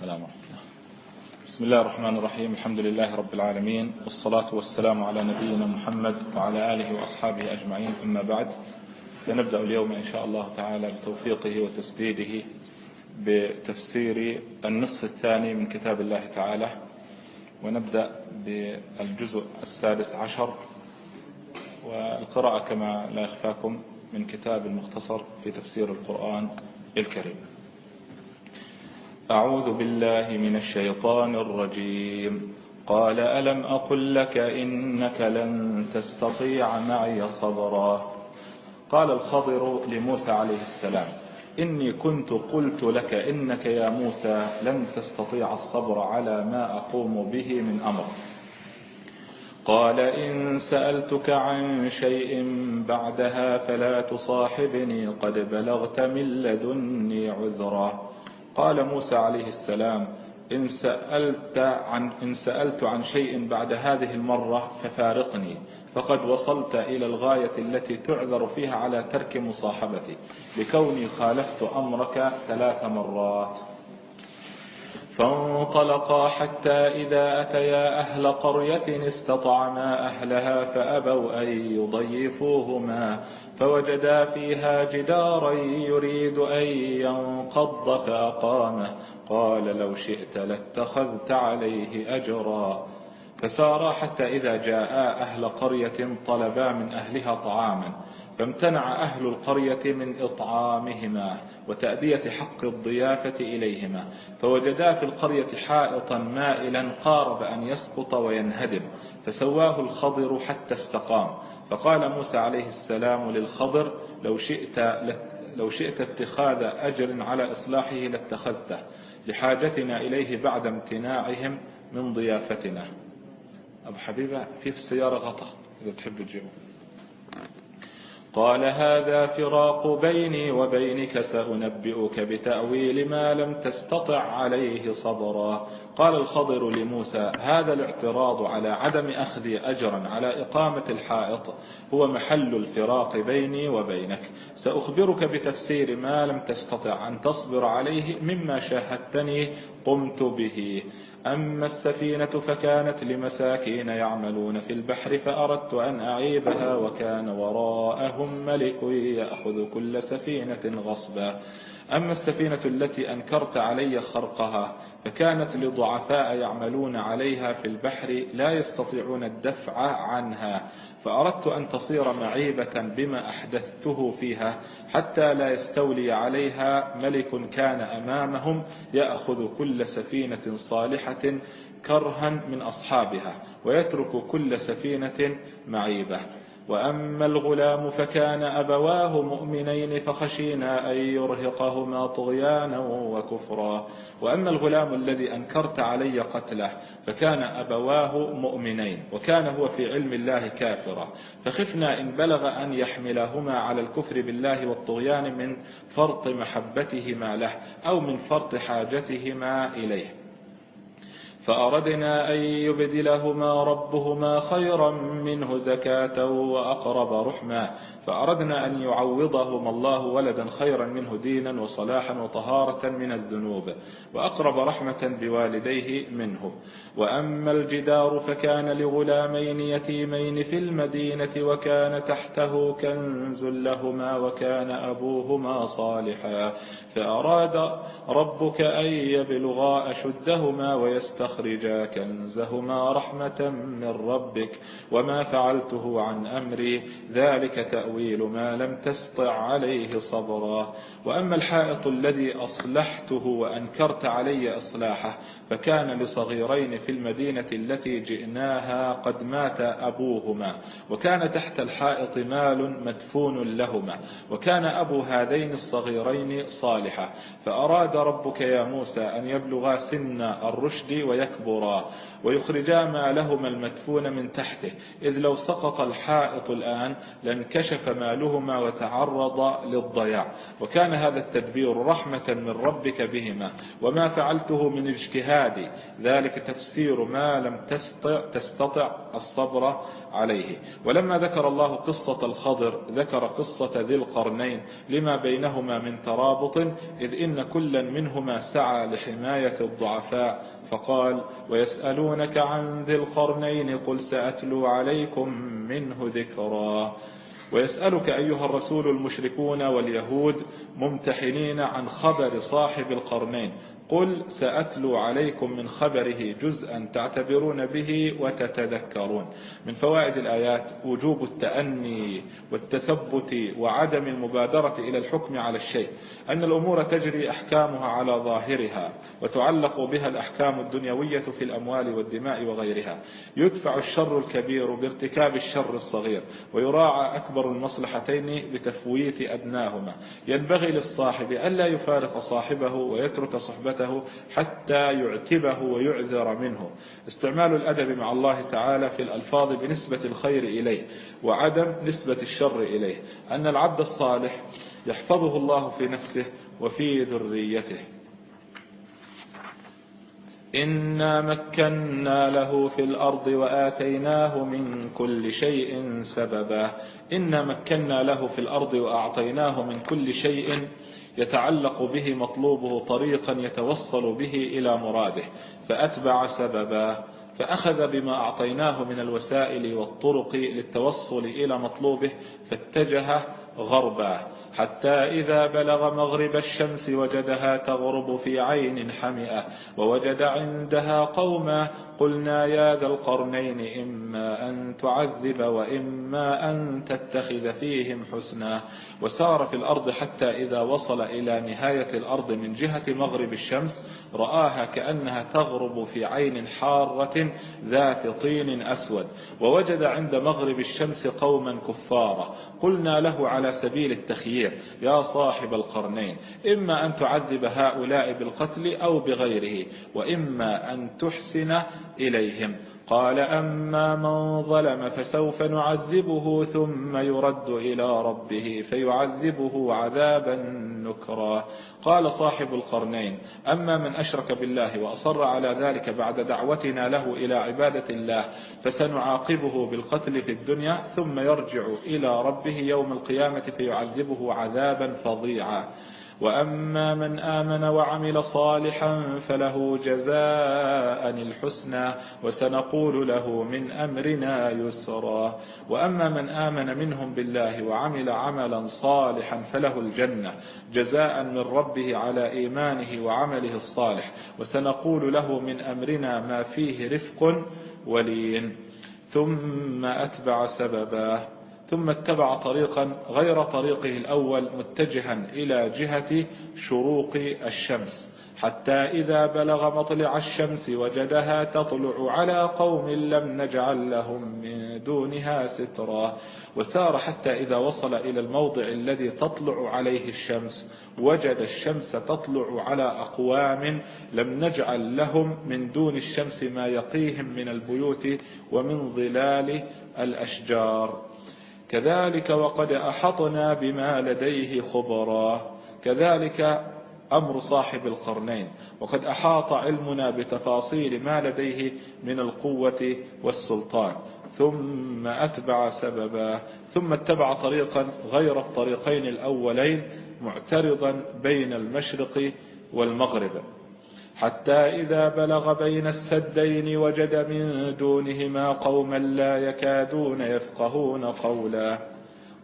السلام ورحمة الله بسم الله الرحمن الرحيم. الحمد لله رب العالمين والصلاة والسلام على نبينا محمد وعلى آله وأصحابه أجمعين. أما بعد سنبدأ اليوم إن شاء الله تعالى بتوفيقه وتسديده بتفسير النصف الثاني من كتاب الله تعالى. ونبدأ بالجزء السادس عشر. والقراءة كما لا يخفاكم من كتاب المختصر في تفسير القرآن الكريم. أعوذ بالله من الشيطان الرجيم. قال ألم أقل لك إنك لن تستطيع معي صبرا؟ قال الخضر لموسى عليه السلام إني كنت قلت لك إنك يا موسى لن تستطيع الصبر على ما أقوم به من أمر. قال إن سألتك عن شيء بعدها فلا تصاحبني قد بلغت من لدني عذرا. قال موسى عليه السلام إن سألت عن, إن سألت عن شيء بعد هذه المرة ففارقني فقد وصلت إلى الغاية التي تعذر فيها على ترك مصاحبتي لكوني خالفت أمرك ثلاث مرات. فانطلقا حتى إذا أتيا أهل قرية استطعما أهلها فأبوا أن يضيفوهما فوجدا فيها جدارا يريد أن ينقض فأقامه. قال لو شئت لاتخذت عليه أجرا. فسارا حتى إذا جاءا أهل قرية طلبا من أهلها طعاما. فامتنع أهل القرية من إطعامهما وتأدية حق الضيافة إليهما فوجدا في القرية حائطا مائلا قارب أن يسقط وينهدم فسواه الخضر حتى استقام. فقال موسى عليه السلام للخضر لو شئت, لو شئت اتخاذ أجر على إصلاحه لاتخذته لحاجتنا إليه بعد امتناعهم من ضيافتنا. أبو حبيبة في السيارة غطى إذا تحب تجيبه. قال هذا فراق بيني وبينك سأنبئك بتأويل ما لم تستطع عليه صبرا. قال الخضر لموسى هذا الاعتراض على عدم أخذ أجرا على إقامة الحائط هو محل الفراق بيني وبينك. سأخبرك بتفسير ما لم تستطع أن تصبر عليه مما شاهدتني قمت به. أما السفينة فكانت لمساكين يعملون في البحر فأردت أن أعيبها وكان وراءهم ملك يأخذ كل سفينة غصبا. أما السفينة التي أنكرت علي خرقها فكانت لضعفاء يعملون عليها في البحر لا يستطيعون الدفع عنها. فأردت أن تصير معيبة بما أحدثته فيها حتى لا يستولي عليها ملك كان أمامهم يأخذ كل سفينة صالحة كرها من أصحابها ويترك كل سفينة معيبة. وأما الغلام فكان أبواه مؤمنين فخشينا أن يرهقهما طغيانا وكفرا. وأما الغلام الذي أنكرت علي قتله فكان أبواه مؤمنين وكان هو في علم الله كافرا. فخفنا إن بلغ أن يحملهما على الكفر بالله والطغيان من فرط محبتهما له أو من فرط حاجتهما إليه. فأردنا أن يبدلهما ربهما خيرا منه زكاة وأقرب رحما فأردنا أن يعوضهما الله ولدا خيرا منه دينا وصلاحا وطهارة من الذنوب وأقرب رحمة بوالديه منه. وأما الجدار فكان لغلامين يتيمين في المدينة وكان تحته كنز لهما وكان أبوهما صالحا. فأراد ربك أن يبلغا أشدهما ويستخرجا كنزهما رحمة من ربك. وما فعلته عن أمري ذلك تأويل ما لم تسطع عليه صبرا. وأما الحائط الذي أصلحته وأنكرت علي إصلاحه فكان لصغيرين في المدينة التي جئناها قد مات أبوهما. وكان تحت الحائط مال مدفون لهما. وكان أبو هذين الصغيرين صالحا. فأراد ربك يا موسى أن يبلغا سن الرشد ويكبرا ويخرجا ما لهما المدفون من تحته. إذ لو سقط الحائط الآن لانكشف فنكف مالهما وتعرض للضياع. وكان هذا التدبير رحمة من ربك بهما. وما فعلته من اجتهادي ذلك تفسير ما لم تستطع الصبر عليه. ولما ذكر الله قصة الخضر ذكر قصة ذي القرنين لما بينهما من ترابط إذ إن كلا منهما سعى لحماية الضعفاء. فقال ويسألونك عن ذي القرنين قل سأتلو عليكم منه ذكرا. ويسألك أيها الرسول المشركون واليهود ممتحنين عن خبر صاحب القرنين. قل سأتلو عليكم من خبره جزءا تعتبرون به وتتذكرون. من فوائد الآيات وجوب التأني والتثبت وعدم المبادرة إلى الحكم على الشيء أن الأمور تجري أحكامها على ظاهرها وتعلق بها الأحكام الدنيوية في الأموال والدماء وغيرها. يدفع الشر الكبير بارتكاب الشر الصغير ويراعى أكبر المصلحتين بتفويت أدناهما. ينبغي للصاحب ألا يفارق صاحبه ويترك صحبته نفسه حتى يعتبه ويعذر منه. استعمال الأدب مع الله تعالى في الألفاظ بنسبة الخير إليه وعدم نسبة الشر إليه. أن العبد الصالح يحفظه الله في نفسه وفي ذريته. إنا مكنا له في الأرض وآتيناه من كل شيء سببا. إنا مكنا له في الأرض وأعطيناه من كل شيء يتعلق به مطلوبه طريقا يتوصل به إلى مراده فأتبع سببا فأخذ بما أعطيناه من الوسائل والطرق للتوصل إلى مطلوبه فاتجه غربا حتى إذا بلغ مغرب الشمس وجدها تغرب في عين حمئة ووجد عندها قوما قلنا يا ذا القرنين إما أن تعذب وإما أن تتخذ فيهم حسنا. وسار في الأرض حتى إذا وصل إلى نهاية الأرض من جهة مغرب الشمس رآها كأنها تغرب في عين حارة ذات طين أسود. ووجد عند مغرب الشمس قوما كفارا قلنا له على سبيل التخيير يا صاحب القرنين إما أن تعذب هؤلاء بالقتل أو بغيره وإما أن تحسن إليهم. قال أما من ظلم فسوف نعذبه ثم يرد إلى ربه فيعذبه عذابا نكرا. قال صاحب القرنين أما من أشرك بالله وأصر على ذلك بعد دعوتنا له إلى عبادة الله فسنعاقبه بالقتل في الدنيا ثم يرجع إلى ربه يوم القيامة فيعذبه عذابا فظيعا. وأما من آمن وعمل صالحا فله جزاء الحسنى وسنقول له من أمرنا يسرا. وأما من آمن منهم بالله وعمل عملا صالحا فله الجنة جزاء من ربه على إيمانه وعمله الصالح. وسنقول له من أمرنا ما فيه رفق ولين. ثم أتبع سببا ثم اتبع طريقا غير طريقه الأول متجها إلى جهة شروق الشمس حتى إذا بلغ مطلع الشمس وجدها تطلع على قوم لم نجعل لهم من دونها سترا وسار حتى إذا وصل إلى الموضع الذي تطلع عليه الشمس وجد الشمس تطلع على أقوام لم نجعل لهم من دون الشمس ما يقيهم من البيوت ومن ظلال الأشجار. كذلك وقد أحطنا بما لديه خبرا. كذلك أمر صاحب القرنين. وقد أحاط علمنا بتفاصيل ما لديه من القوة والسلطان. ثم أتبع سببا. ثم اتبع طريقا غير الطريقين الأولين معترضا بين المشرق والمغرب. حتى إذا بلغ بين السدين وجد من دونهما قوما لا يكادون يفقهون قولا.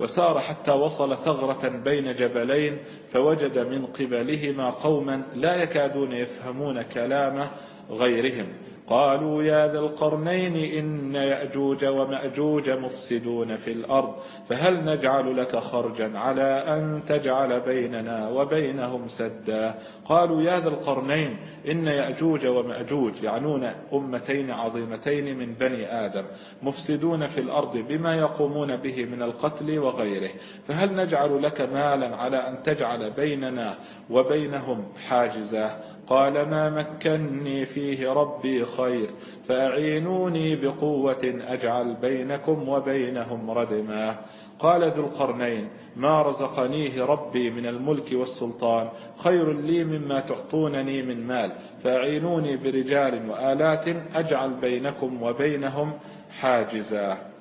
وسار حتى وصل ثغرة بين جبلين فوجد من قبلهما قوما لا يكادون يفهمون كلام غيرهم. قالوا يا ذا القرنين إن يأجوج ومأجوج مفسدون في الأرض فهل نجعل لك خرجا على أن تجعل بيننا وبينهم سدا؟ قالوا يا ذا القرنين إن يأجوج ومأجوج يعنون أمتين عظيمتين من بني آدم مفسدون في الأرض بما يقومون به من القتل وغيره فهل نجعل لك مالا على أن تجعل بيننا وبينهم حاجزا؟ قال ما مكني فيه ربي خير فأعينوني بقوة أجعل بينكم وبينهم ردما. قال ذو القرنين ما رزقنيه ربي من الملك والسلطان خير لي مما تعطونني من مال فأعينوني برجال وآلات أجعل بينكم وبينهم حاجزا.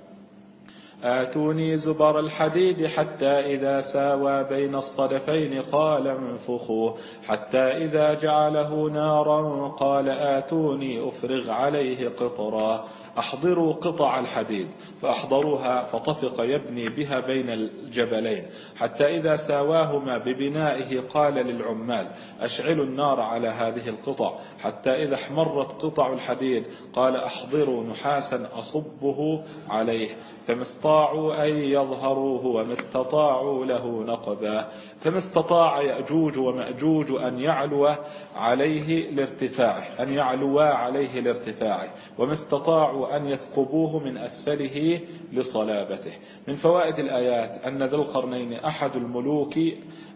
آتوني زبر الحديد حتى إذا ساوى بين الصدفين قال انفخوه حتى إذا جعله نارا قال آتوني أفرغ عليه قطرا. أحضروا قطع الحديد فأحضروها فطفق يبني بها بين الجبلين. حتى إذا ساواهما ببنائه قال للعمال أشعلوا النار على هذه القطع. حتى إذا احمرت قطع الحديد قال أحضروا نحاسا أصبه عليه. فما استطاعوا أن يظهروه وما استطاعوا له نقبا فما استطاع يأجوج ومأجوج أن يعلو عليه لارتفاعه أن يعلوا عليه لارتفاعه. وما استطاعوا أن يثقبوه من أسفله لصلابته. من فوائد الآيات أن ذو القرنين أحد الملوك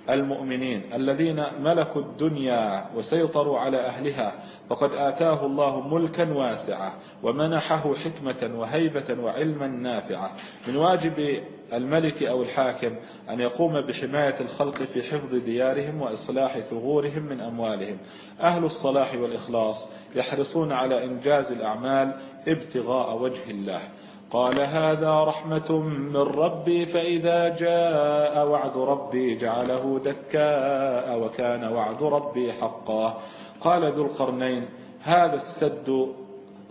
المؤمنين الذين ملكوا الدنيا وسيطروا على أهلها فقد آتاه الله ملكا واسعا ومنحه حكمة وهيبة وعلما نافعا. من واجب الملك أو الحاكم أن يقوم بحماية الخلق في حفظ ديارهم وإصلاح ثغورهم من أموالهم. أهل الصلاح والإخلاص يحرصون على إنجاز الأعمال ابتغاء وجه الله. قال هذا رحمة من ربي فإذا جاء وعد ربي جعله دكاء وكان وعد ربي حقا. قال ذو القرنين هذا السد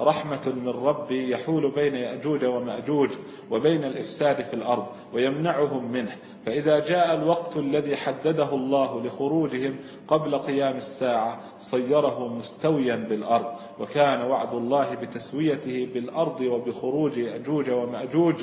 رحمة من ربي يحول بين يأجوج ومأجوج وبين الإفساد في الأرض ويمنعهم منه. فإذا جاء الوقت الذي حدده الله لخروجهم قبل قيام الساعة صيره مستويا بالأرض وكان وعد الله بتسويته بالأرض وبخروج يأجوج ومأجوج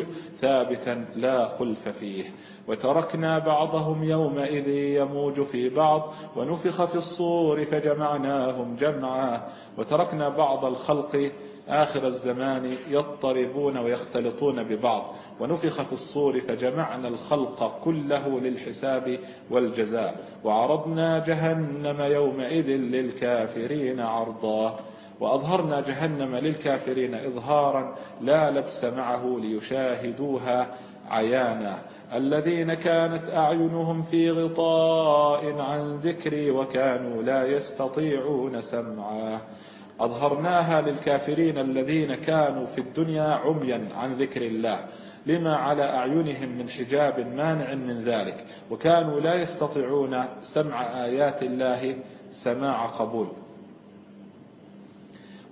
ثابتا لا خلف فيه. وتركنا بعضهم يومئذ يموج في بعض ونفخ في الصور فجمعناهم جمعا. وتركنا بعض الخلق آخر الزمان يضطربون ويختلطون ببعض. ونفخ في الصور فجمعنا الخلق كله للحساب والجزاء وعرضنا جهنم يومئذ للكافرين عرضا. وأظهرنا جهنم للكافرين إظهارا لا لبس معه ليشاهدوها عيانا. الذين كانت أعينهم في غطاء عن ذكري وكانوا لا يستطيعون سمعا. أظهرناها للكافرين الذين كانوا في الدنيا عميا عن ذكر الله لما على أعينهم من حجاب مانع من ذلك وكانوا لا يستطيعون سمع آيات الله سماع قبول.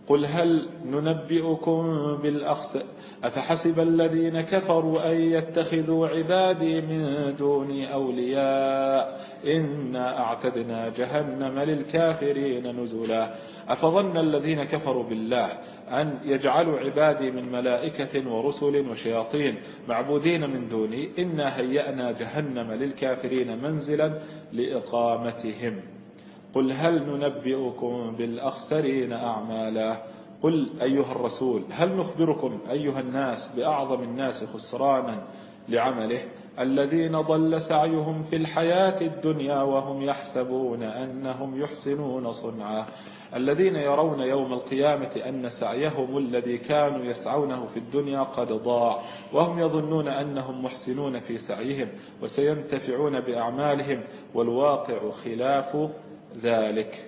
قل هل ننبئكم بالأخس أفحسب الذين كفروا أن يتخذوا عبادي من دوني أولياء؟ إنا أعتدنا جهنم للكافرين نزلا. أفظن الذين كفروا بالله أن يجعلوا عبادي من ملائكة ورسل وشياطين معبودين من دوني؟ إنا هيأنا جهنم للكافرين منزلا لإقامتهم. قل هل ننبئكم بالأخسرين أعمالا؟ قل أيها الرسول هل نخبركم أيها الناس بأعظم الناس خسرانا لعمله؟ الذين ضل سعيهم في الحياة الدنيا وهم يحسبون أنهم يحسنون صنعا. الذين يرون يوم القيامة أن سعيهم الذي كانوا يسعونه في الدنيا قد ضاع وهم يظنون أنهم محسنون في سعيهم وسينتفعون بأعمالهم والواقع خلاف ذلك.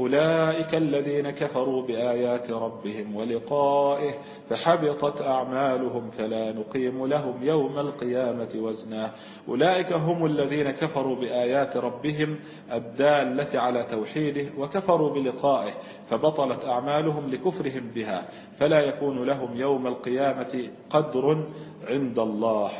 أولئك الذين كفروا بآيات ربهم ولقائه فحبطت أعمالهم فلا نقيم لهم يوم القيامة وزنا. أولئك هم الذين كفروا بآيات ربهم الدالة على توحيده وكفروا بلقائه فبطلت أعمالهم لكفرهم بها فلا يكون لهم يوم القيامة قدر عند الله.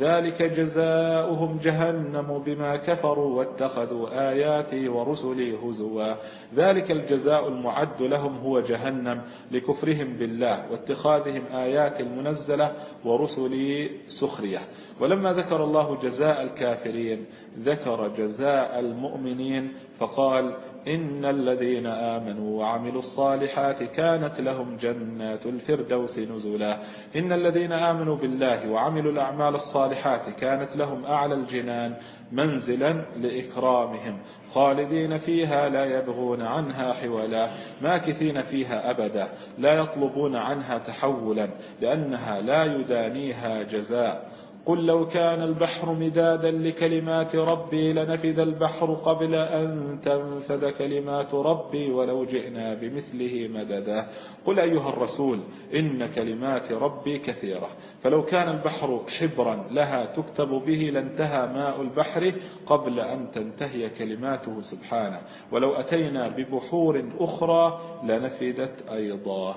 ذلك جزاؤهم جهنم بما كفروا واتخذوا آياتي ورسلي هزوا. ذلك الجزاء المعد لهم هو جهنم لكفرهم بالله واتخاذهم آيات المنزلة ورسلي سخرية. ولما ذكر الله جزاء الكافرين ذكر جزاء المؤمنين فقال إن الذين آمنوا وعملوا الصالحات كانت لهم جنات الفردوس نزلا. إن الذين آمنوا بالله وعملوا الأعمال الصالحات كانت لهم أعلى الجنان منزلا لإكرامهم خالدين فيها لا يبغون عنها حولا ماكثين فيها أبدا لا يطلبون عنها تحولا لأنها لا يدانيها جزاء. قل لو كان البحر مدادا لكلمات ربي لنفذ البحر قبل أن تنفذ كلمات ربي ولو جئنا بمثله مددا. قل أيها الرسول إن كلمات ربي كثيرة. فلو كان البحر حبرا لها تكتب به لانتهى ماء البحر قبل أن تنتهي كلماته سبحانه. ولو أتينا ببحور أخرى لنفدت أيضا.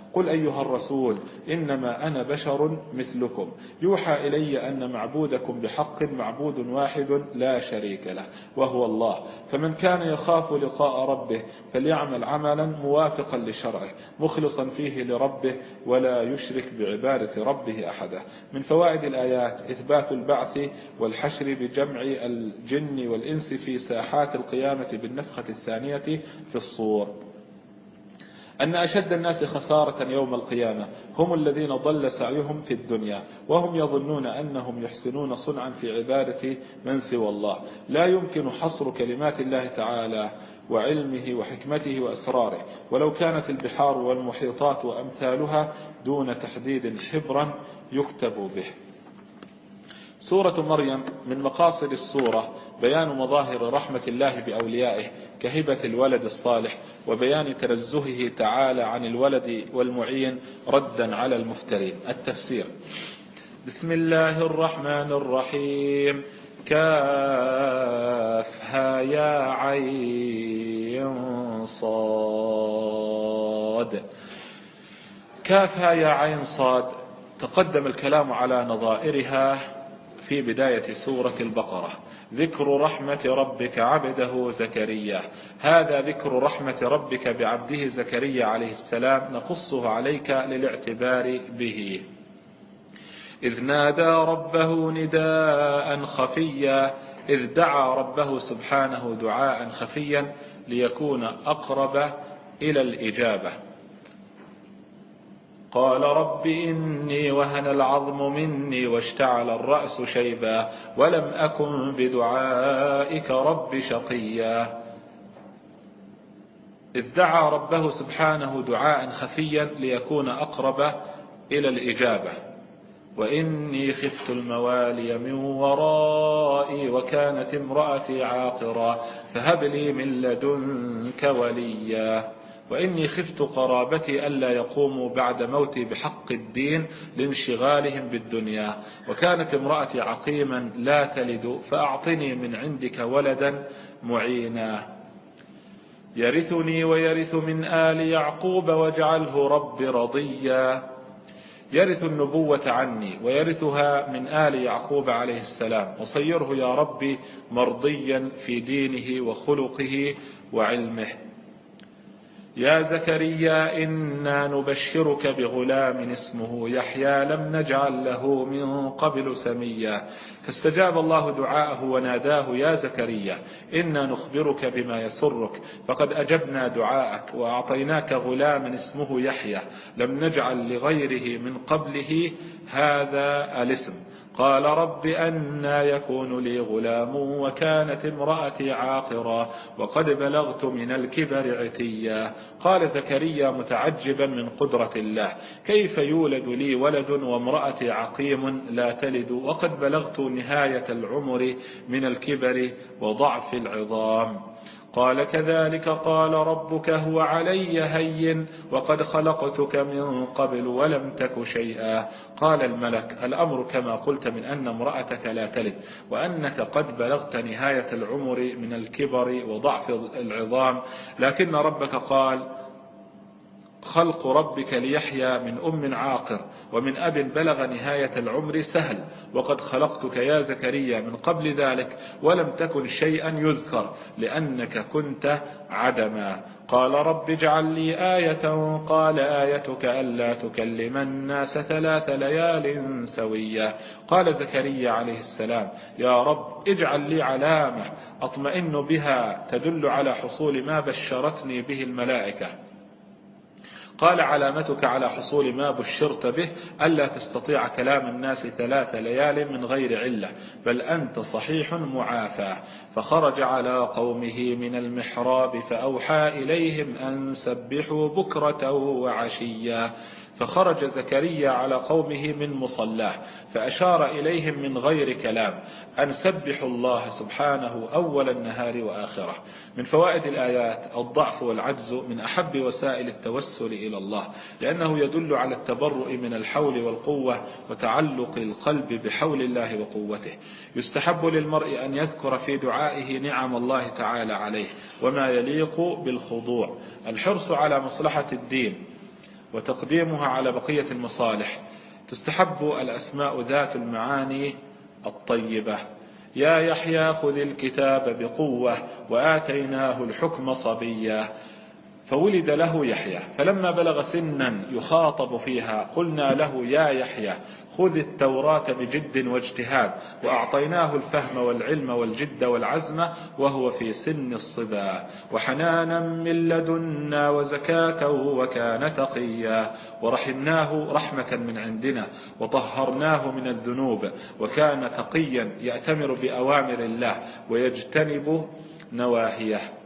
قل أيها الرسول إنما أنا بشر مثلكم. يوحى إلي أن معبودكم بحق معبود واحد لا شريك له وهو الله. فمن كان يخاف لقاء ربه فليعمل عملا موافقا لشرعه مخلصا فيه لربه ولا يشرك بعبادة ربه أحدا. من فوائد الآيات إثبات البعث والحشر بجمع الجن والإنس في ساحات القيامة بالنفخة الثانية في الصور. أن أشد الناس خسارة يوم القيامة. هم الذين ضل سعيهم في الدنيا وهم يظنون أنهم يحسنون صنعا في عبادة من سوى الله. لا يمكن حصر كلمات الله تعالى وعلمه وحكمته وأسراره. ولو كانت البحار والمحيطات وأمثالها دون تحديد حبرا يكتب به. سورة مريم من مقاصد السورة بيان مظاهر رحمة الله بأوليائه كهبة الولد الصالح وبيان تنزهه تعالى عن الولد والمعين ردا على المفترين. التفسير. بسم الله الرحمن الرحيم. كافها يا عين صاد. كافها يا عين صاد. تقدم الكلام على نظائرها. في بداية سورة البقرة. ذكر رحمة ربك عبده زكريا. هذا ذكر رحمة ربك بعبده زكريا عليه السلام نقصه عليك للاعتبار به. إذ نادى ربه نداء خفيا. إذ دعا ربه سبحانه دعاء خفيا ليكون أقرب إلى الإجابة. قال رب إني وهن العظم مني واشتعل الرأس شيبا ولم أكن بدعائك رب شقيا. إذ دعا ربه سبحانه دعاء خفيا ليكون أقرب إلى الإجابة. وإني خفت الموالي من ورائي وكانت امرأتي عاقرا فهب لي من لدنك وليا. وإني خفت قرابتي ألا يقوموا بعد موتي بحق الدين لانشغالهم بالدنيا. وكانت امرأتي عقيما لا تلد فأعطني من عندك ولدا معينا. يرثني ويرث من آل يعقوب واجعله رب رضيا. يرث النبوة عني ويرثها من آل يعقوب عليه السلام. وصيره يا ربي مرضيا في دينه وخلقه وعلمه. يا زكريا إنا نبشرك بغلام اسمه يحيى لم نجعل له من قبل سميا. فاستجاب الله دعاءه وناداه يا زكريا إنا نخبرك بما يسرك فقد أجبنا دعاءك وأعطيناك غلاما اسمه يحيى لم نجعل لغيره من قبله هذا الاسم. قال رب أنا يكون لي غلام وكانت امرأتي عاقرا وقد بلغت من الكبر عتيا. قال زكريا متعجبا من قدرة الله كيف يولد لي ولد وامرأتي عقيم لا تلد؟ وقد بلغت نهاية العمر من الكبر وضعف العظام. قال كذلك قال ربك هو علي هين وقد خلقتك من قبل ولم تك شيئا. قال الملك الأمر كما قلت من أن امرأتك لا تلد وأنك قد بلغت نهاية العمر من الكبر وضعف العظام. لكن ربك قال خلق ربك ليحيى من أم عاقر ومن أب بلغ نهاية العمر سهل. وقد خلقتك يا زكريا من قبل ذلك ولم تكن شيئا يذكر لأنك كنت عدما. قال رب اجعل لي آية. قال آيتك ألا تكلم الناس ثلاث ليال سوية. قال زكريا عليه السلام يا رب اجعل لي علامة أطمئن بها تدل على حصول ما بشرتني به الملائكة. قال علامتك على حصول ما بشرت به ألا تستطيع كلام الناس ثلاث ليال من غير علة بل أنت صحيح معافى. فخرج على قومه من المحراب فأوحى إليهم أن سبحوا بكرة وعشيا فخرج زكريا على قومه من مصلاه فأشار إليهم من غير كلام أن سبحوا الله سبحانه أول النهار وآخره. من فوائد الآيات الضعف والعجز من أحب وسائل التوسل إلى الله لأنه يدل على التبرؤ من الحول والقوة وتعلق القلب بحول الله وقوته. يستحب للمرء أن يذكر في دعائه نعم الله تعالى عليه وما يليق بالخضوع. الحرص على مصلحة الدين وتقديمها على بقية المصالح. تستحب الأسماء ذات المعاني الطيبة. يا يحيى خذ الكتاب بقوة وآتيناه الحكم صبيا. فولد له يحيى فلما بلغ سنا يخاطب فيها قلنا له يا يحيى خذ التوراة بجد واجتهاد وأعطيناه الفهم والعلم والجد والعزم وهو في سن الصبا وحنانا من لدنا وزكاة وكان تقيا ورحمناه رحمة من عندنا وطهرناه من الذنوب وكان تقيا يأتمر بأوامر الله ويجتنب نواهيه.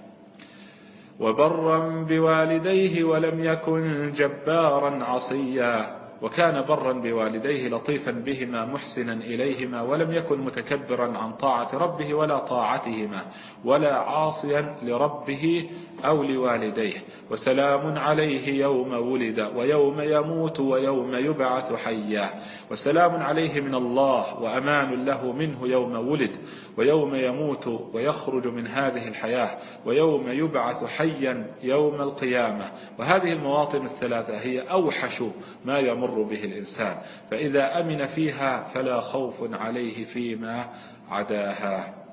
وبرا بوالديه ولم يكن جبارا عصيا. وكان برا بوالديه لطيفا بهما محسنا إليهما ولم يكن متكبرا عن طاعة ربه ولا طاعتهما ولا عاصيا لربه أو لوالديه وسلام عليه يوم ولد ويوم يموت ويوم يبعث حيا. وسلام عليه من الله وأمان له منه يوم ولد ويوم يموت ويخرج من هذه الحياة ويوم يبعث حيا يوم القيامة. وهذه المواطن الثلاثة هي أوحش ما يمر به الإنسان فإذا أمن فيها فلا خوف عليه فيما عداها.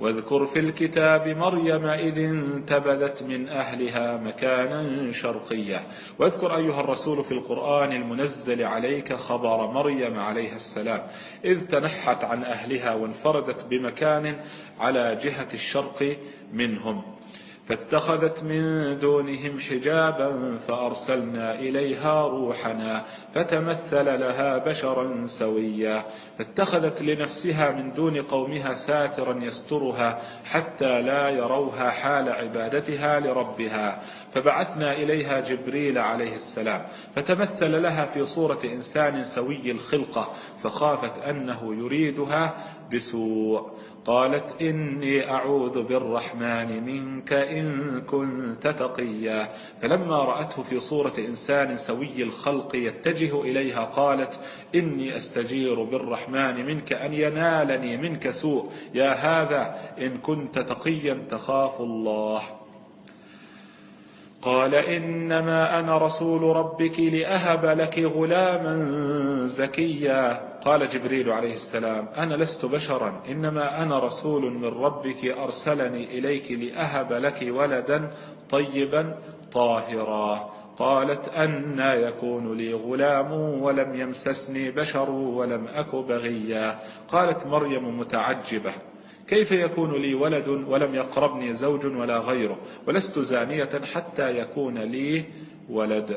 واذكر في الكتاب مريم إذ انتبذت من أهلها مكانا شرقيا واذكر أيها الرسول في القرآن المنزل عليك خبر مريم عليها السلام. إذ تنحت عن أهلها وانفردت بمكان على جهة الشرق منهم. فاتخذت من دونهم حجابا فأرسلنا إليها روحنا فتمثل لها بشرا سويا. فاتخذت لنفسها من دون قومها ساترا يسترها حتى لا يروها حال عبادتها لربها. فبعثنا إليها جبريل عليه السلام فتمثل لها في صورة إنسان سوي الخلقة فخافت أنه يريدها بسوء. قالت إني أعوذ بالرحمن منك إن كنت تقيا. فلما رأته في صورة إنسان سوي الخلق يتجه إليها قالت إني أستجير بالرحمن منك أن ينالني منك سوء. يا هذا إن كنت تقيا تخاف الله. قال إنما أنا رسول ربك لأهب لك غلاما زكيا. قال جبريل عليه السلام أنا لست بشرا إنما أنا رسول من ربك أرسلني إليك لأهب لك ولدا طيبا طاهرا. قالت أنا يكون لي غلام ولم يمسسني بشر ولم أك بغيا. قالت مريم متعجبة كيف يكون لي ولد ولم يقربني زوج ولا غيره؟ ولست زانية حتى يكون لي ولد.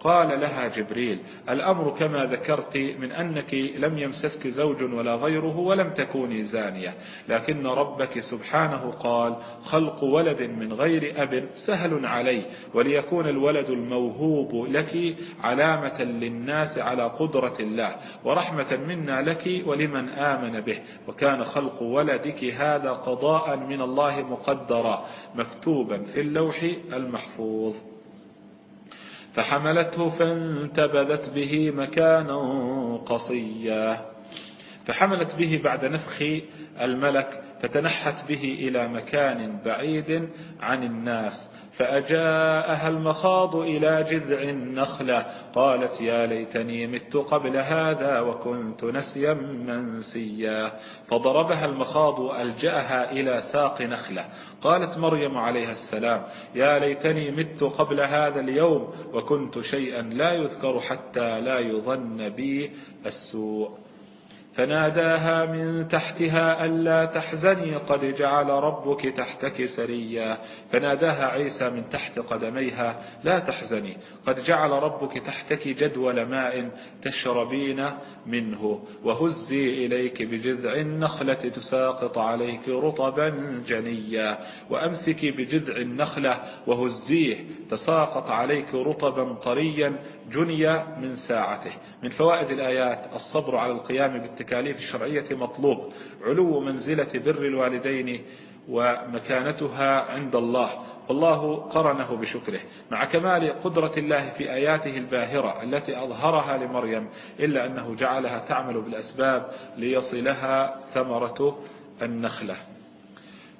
قال لها جبريل الأمر كما ذكرت من أنك لم يمسسك زوج ولا غيره ولم تكوني زانية. لكن ربك سبحانه قال خلق ولد من غير أب سهل علي وليكون الولد الموهوب لك علامة للناس على قدرة الله ورحمة منا لك ولمن آمن به. وكان خلق ولدك هذا قضاء من الله مقدرا مكتوبا في اللوح المحفوظ. فحملته فانتبذت به مكانا قصيا. فحملت به بعد نفخ الملك فتنحت به إلى مكان بعيد عن الناس. فأجاءها المخاض إلى جذع النخلة قالت يا ليتني مت قبل هذا وكنت نسيا منسيا. فضربها المخاض ألجأها إلى ساق نخلة قالت مريم عليها السلام يا ليتني مت قبل هذا اليوم وكنت شيئا لا يذكر حتى لا يظن بي السوء. فناداها من تحتها ألا تحزني قد جعل ربك تحتك سريا. فناداها عيسى من تحت قدميها لا تحزني قد جعل ربك تحتك جدول ماء تشربين منه وهزي إليك بجذع النخلة تساقط عليك رطبا جنيا. وأمسك بجذع النخلة وهزيه تساقط عليك رطبا طريا جني من ساعته. من فوائد الآيات الصبر على القيام بالتكاليف الشرعية مطلوب. علو منزلة بر الوالدين ومكانتها عند الله. والله قرنه بشكره. مع كمال قدرة الله في آياته الباهرة التي أظهرها لمريم إلا أنه جعلها تعمل بالأسباب ليصلها ثمرة النخلة.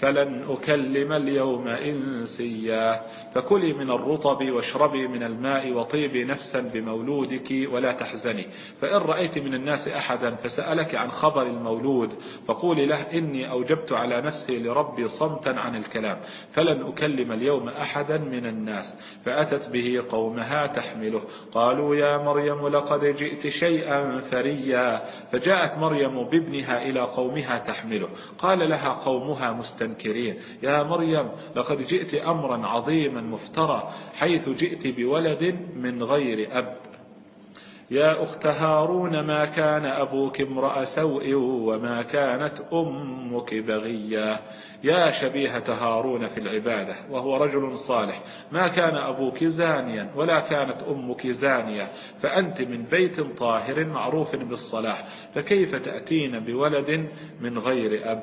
فلن أكلم اليوم إنسيا. فكلي من الرطب واشربي من الماء وطيبي نفسا بمولودك ولا تحزني. فإن رأيت من الناس أحدا فسألك عن خبر المولود فقولي له إني أوجبت على نفسي لربي صمتا عن الكلام. فلن أكلم اليوم أحدا من الناس. فأتت به قومها تحمله. قالوا يا مريم لقد جئت شيئا فريا. فجاءت مريم بابنها إلى قومها تحمله. قال لها قومها مستنكرين المستنكرين يا مريم لقد جئت أمرا عظيما مفترى حيث جئت بولد من غير أب. يا أخت هارون ما كان أبوك امرأ سوء وما كانت أمك بغيا يا شبيهة هارون في العبادة وهو رجل صالح ما كان أبوك زانيا ولا كانت أمك زانية فأنت من بيت طاهر معروف بالصلاح فكيف تأتين بولد من غير أب؟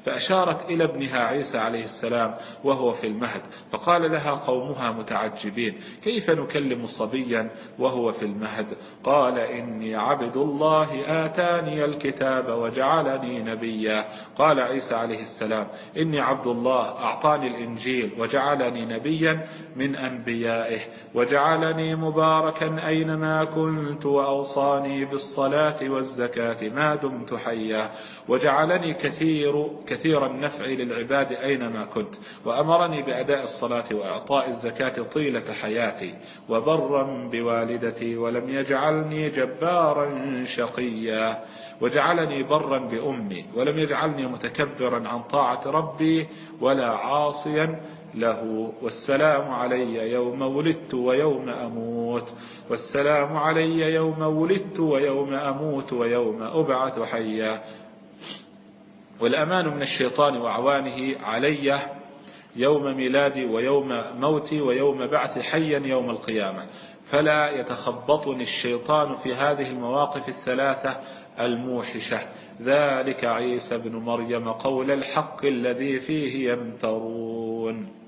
فأشارت إلى ابنها عيسى عليه السلام وهو في المهد فقال لها قومها متعجبين كيف نكلم صبيا وهو في المهد؟ قال إني عبد الله آتاني الكتاب وجعلني نبيا. قال عيسى عليه السلام إني عبد الله أعطاني الإنجيل وجعلني نبيا من أنبيائه وجعلني مباركا أينما كنت وأوصى أوصاني بالصلاة والزكاة ما دمت حيا. وجعلني كثير كثير النفع للعباد أينما كنت وأمرني بأداء الصلاة وإعطاء الزكاة طيلة حياتي وبرا بوالدتي ولم يجعلني جبارا شقيا وجعلني برا بأمي ولم يجعلني متكبرا عن طاعة ربي ولا عاصيا له. والسلام علي يوم ولدت ويوم أموت. والسلام علي يوم ولدت ويوم أموت ويوم أبعث حيا. والأمان من الشيطان وأعوانه علي يوم ميلادي ويوم موتي ويوم بعث حيا يوم القيامة. فلا يتخبطني الشيطان في هذه المواقف الثلاثة الموحشة. ذلك عيسى بن مريم قول الحق الذي فيه يمترون.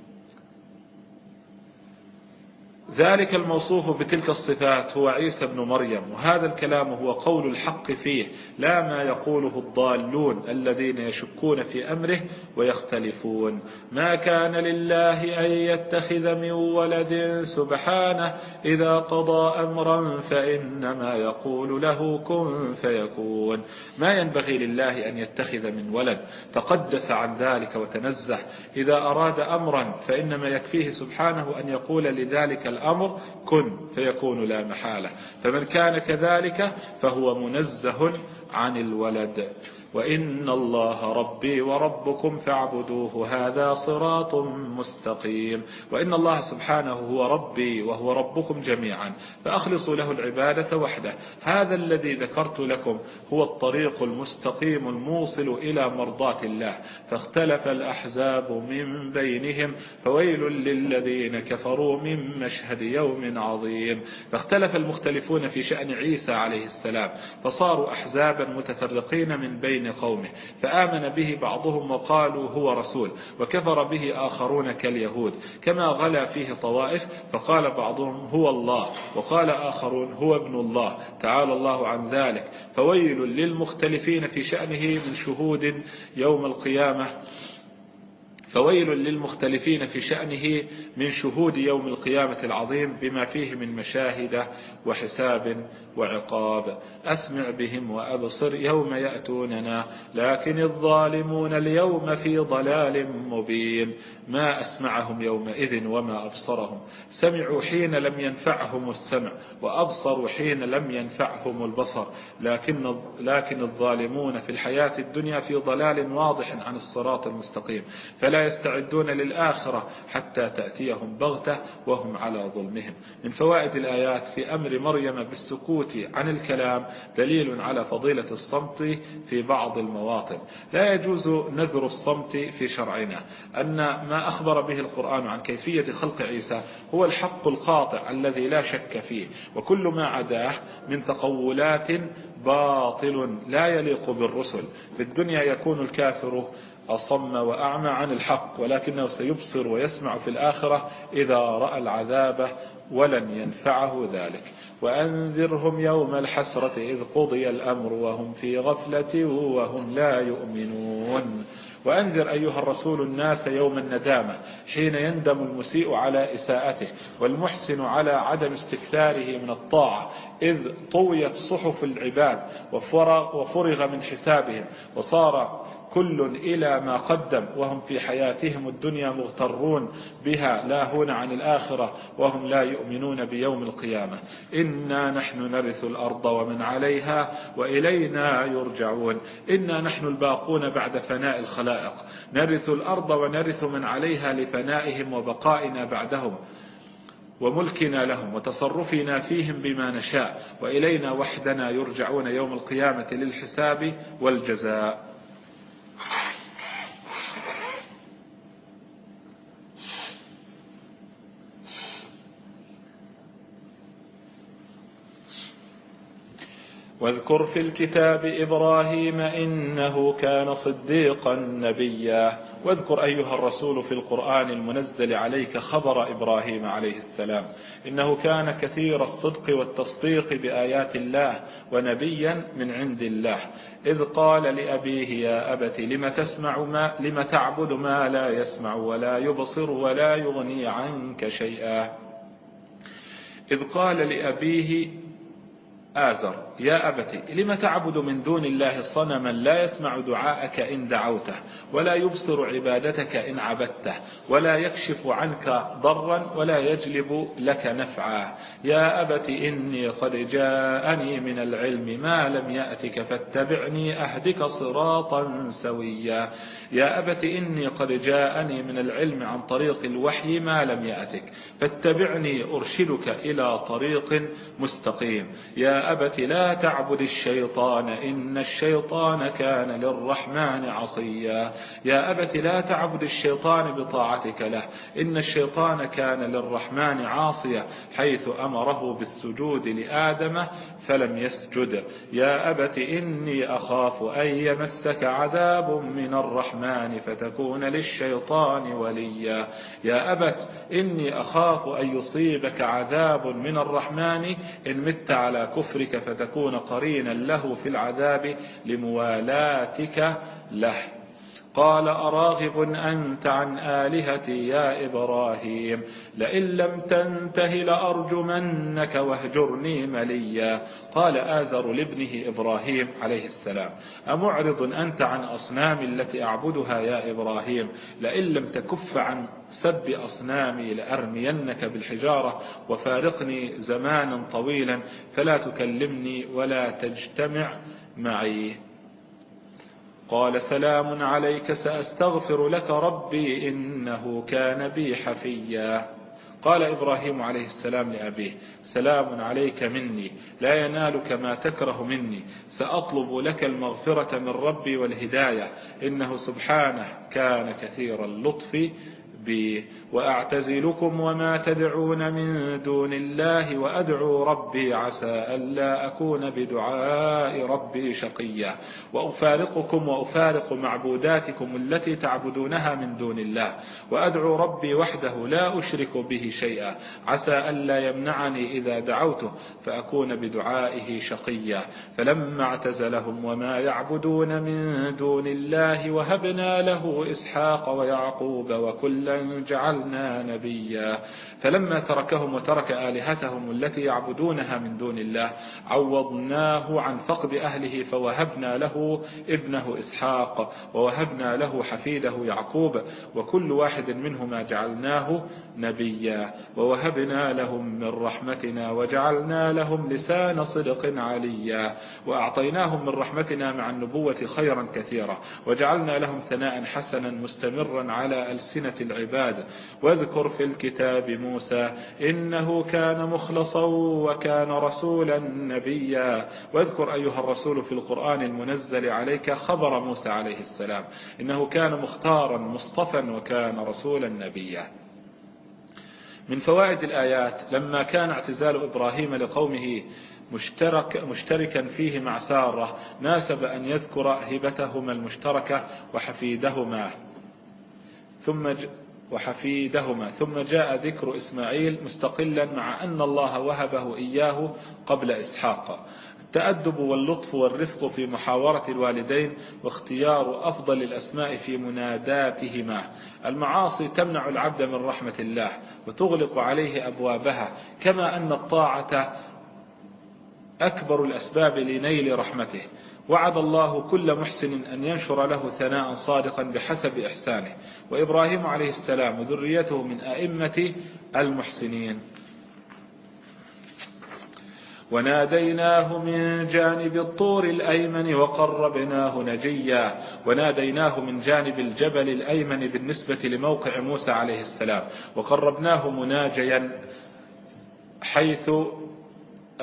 ذلك الموصوف بتلك الصفات هو عيسى بن مريم وهذا الكلام هو قول الحق فيه لا ما يقوله الضالون الذين يشكون في أمره ويختلفون. ما كان لله أن يتخذ من ولد سبحانه إذا قضى أمرا فإنما يقول له كن فيكون. ما ينبغي لله أن يتخذ من ولد. تقدس عن ذلك وتنزه. إذا أراد أمرا فإنما يكفيه سبحانه أن يقول لذلك الأمر. الأمر كن فيكون لا محالة. فمن كان كذلك فهو منزه عن الولد. وإن الله ربي وربكم فاعبدوه هذا صراط مستقيم. وإن الله سبحانه هو ربي وهو ربكم جميعا فأخلصوا له العبادة وحده. هذا الذي ذكرت لكم هو الطريق المستقيم الموصل إلى مرضاة الله. فاختلف الأحزاب من بينهم فويل للذين كفروا من مشهد يوم عظيم. فاختلف المختلفون في شأن عيسى عليه السلام فصاروا أحزابا متفرقين من بين بين قومه فآمن به بعضهم وقالوا هو رسول وكفر به آخرون كاليهود كما غلا فيه طوائف فقال بعضهم هو الله وقال آخرون هو ابن الله تعالى الله عن ذلك. فويل للمختلفين في شأنه من شهود يوم القيامة. فويل للمختلفين في شأنه من شهود يوم القيامة العظيم بما فيه من مشاهد وحساب وعقاب. أسمع بهم وأبصر يوم يأتوننا لكن الظالمون اليوم في ضلال مبين. ما أسمعهم يومئذ وما أبصرهم. سمعوا حين لم ينفعهم السمع وأبصروا حين لم ينفعهم البصر. لكن, لكن الظالمون في الحياة الدنيا في ضلال واضح عن الصراط المستقيم. فلا يستعدون للآخرة حتى تأتيهم بغتة وهم على ظلمهم. من فوائد الآيات في أمر مريم بالسكوت عن الكلام دليل على فضيلة الصمت في بعض المواطن. لا يجوز نذر الصمت في شرعنا. أن ما أخبر به القرآن عن كيفية خلق عيسى هو الحق القاطع الذي لا شك فيه وكل ما عداه من تقولات باطل لا يليق بالرسل. في الدنيا يكون الكافر أصم وأعمى عن الحق ولكنه سيبصر ويسمع في الآخرة إذا رأى العذاب ولن ينفعه ذلك. وأنذرهم يوم الحسرة إذ قضي الأمر وهم في غفلة وهم لا يؤمنون. وأنذر أيها الرسول الناس يوم الندامة حين يندم المسيء على إساءته والمحسن على عدم استكثاره من الطاعة إذ طويت صحف العباد وفرغ من حسابهم وصار كل إلى ما قدم وهم في حياتهم الدنيا مغترون بها لاهون عن الآخرة وهم لا يؤمنون بيوم القيامة. إنا نحن نرث الأرض ومن عليها وإلينا يرجعون. إنا نحن الباقون بعد فناء الخلائق. نرث الأرض ونرث من عليها لفنائهم وبقائنا بعدهم وملكنا لهم وتصرفنا فيهم بما نشاء. وإلينا وحدنا يرجعون يوم القيامة للحساب والجزاء. واذكر في الكتاب إبراهيم إنه كان صديقا نبيا. واذكر أيها الرسول في القرآن المنزل عليك خبر إبراهيم عليه السلام. إنه كان كثير الصدق والتصديق بآيات الله ونبيا من عند الله. إذ قال لأبيه يا أبت لم تسمع ما لم تعبد ما لا يسمع ولا يبصر ولا يغني عنك شيئا؟ إذ قال لأبيه آزر. يا أبت لم تعبد من دون الله صنما لا يسمع دعاءك إن دعوته ولا يبصر عبادتك إن عبدته ولا يكشف عنك ضرا ولا يجلب لك نفعا. يا أبت إني قد جاءني من العلم ما لم يأتك فاتبعني أهدك صراطا سويا. يا أبت إني قد جاءني من العلم عن طريق الوحي ما لم يأتك فاتبعني أرشدك إلى طريق مستقيم. يا أبت لا تعبد الشيطان إن الشيطان كان للرحمن عصيا. يا أبت لا تعبد الشيطان بطاعتك له إن الشيطان كان للرحمن عاصيا حيث أمره بالسجود لآدم فلم يسجد. يا أبت إني أخاف أن يمسك عذاب من الرحمن فتكون للشيطان وليا. يا أبت إني أخاف أن يصيبك عذاب من الرحمن. إن مت على كفرك فتكون قرينا له في العذاب لموالاتك له. قال أراغب أنت عن آلهتي يا إبراهيم لئن لم تنته لأرجمنك واهجرني مليا. قال آزر لابنه إبراهيم عليه السلام أمعرض أنت عن أصنامي التي أعبدها يا إبراهيم؟ لئن لم تكف عن سب أصنامي لأرمينك بالحجارة وفارقني زمانا طويلا فلا تكلمني ولا تجتمع معي. قال سلام عليك سأستغفر لك ربي إنه كان بي حفيا. قال إبراهيم عليه السلام لأبيه سلام عليك مني لا ينالك ما تكره مني سأطلب لك المغفرة من ربي والهداية إنه سبحانه كان كثير اللطف بي وأعتزلكم وما تدعون من دون الله وأدعو ربي عسى ألا أكون بدعاء ربي شقيا. وأفارقكم وأفارق معبوداتكم التي تعبدونها من دون الله. وأدعو ربي وحده لا أشرك به شيئا. عسى ألا يمنعني إذا دعوته فأكون بدعائه شقيا. فلما اعتزلهم وما يعبدون من دون الله وهبنا له إسحاق ويعقوب وكلا جعلنا جعلنا نبيا. فلما تركهم وترك آلهتهم التي يعبدونها من دون الله عوضناه عن فقد أهله فوهبنا له ابنه إسحاق ووهبنا له حفيده يعقوب وكل واحد منهما جعلناه نبيا. ووهبنا لهم من رحمتنا وجعلنا لهم لسان صدق عليا. وأعطيناهم من رحمتنا مع النبوة خيرا كثيرا وجعلنا لهم ثناء حسنا مستمرا على ألسنة العباد واذكر في الكتاب موسى إنه كان مخلصا وكان رسولا نبيا. واذكر أيها الرسول في القرآن المنزل عليك خبر موسى عليه السلام. إنه كان مختارا مصطفى وكان رسولا نبيا. من فوائد الآيات لما كان اعتزال إبراهيم لقومه مشترك مشتركا فيه مع سارة ناسب أن يذكر هبتهما المشتركة وحفيدهما. ثم وحفيدهما. ثم جاء ذكر إسماعيل مستقلا مع أن الله وهبه إياه قبل إسحاق. التأدب واللطف والرفق في محاورة الوالدين واختيار أفضل الأسماء في مناداتهما. المعاصي تمنع العبد من رحمة الله وتغلق عليه أبوابها كما أن الطاعة أكبر الأسباب لنيل رحمته. وعد الله كل محسن أن ينشر له ثناء صادقا بحسب إحسانه. وإبراهيم عليه السلام وذريته من أئمة المحسنين. وناديناه من جانب الطور الأيمن وقربناه نجيا. وناديناه من جانب الجبل الأيمن بالنسبة لموقع موسى عليه السلام. وقربناه مناجيا حيث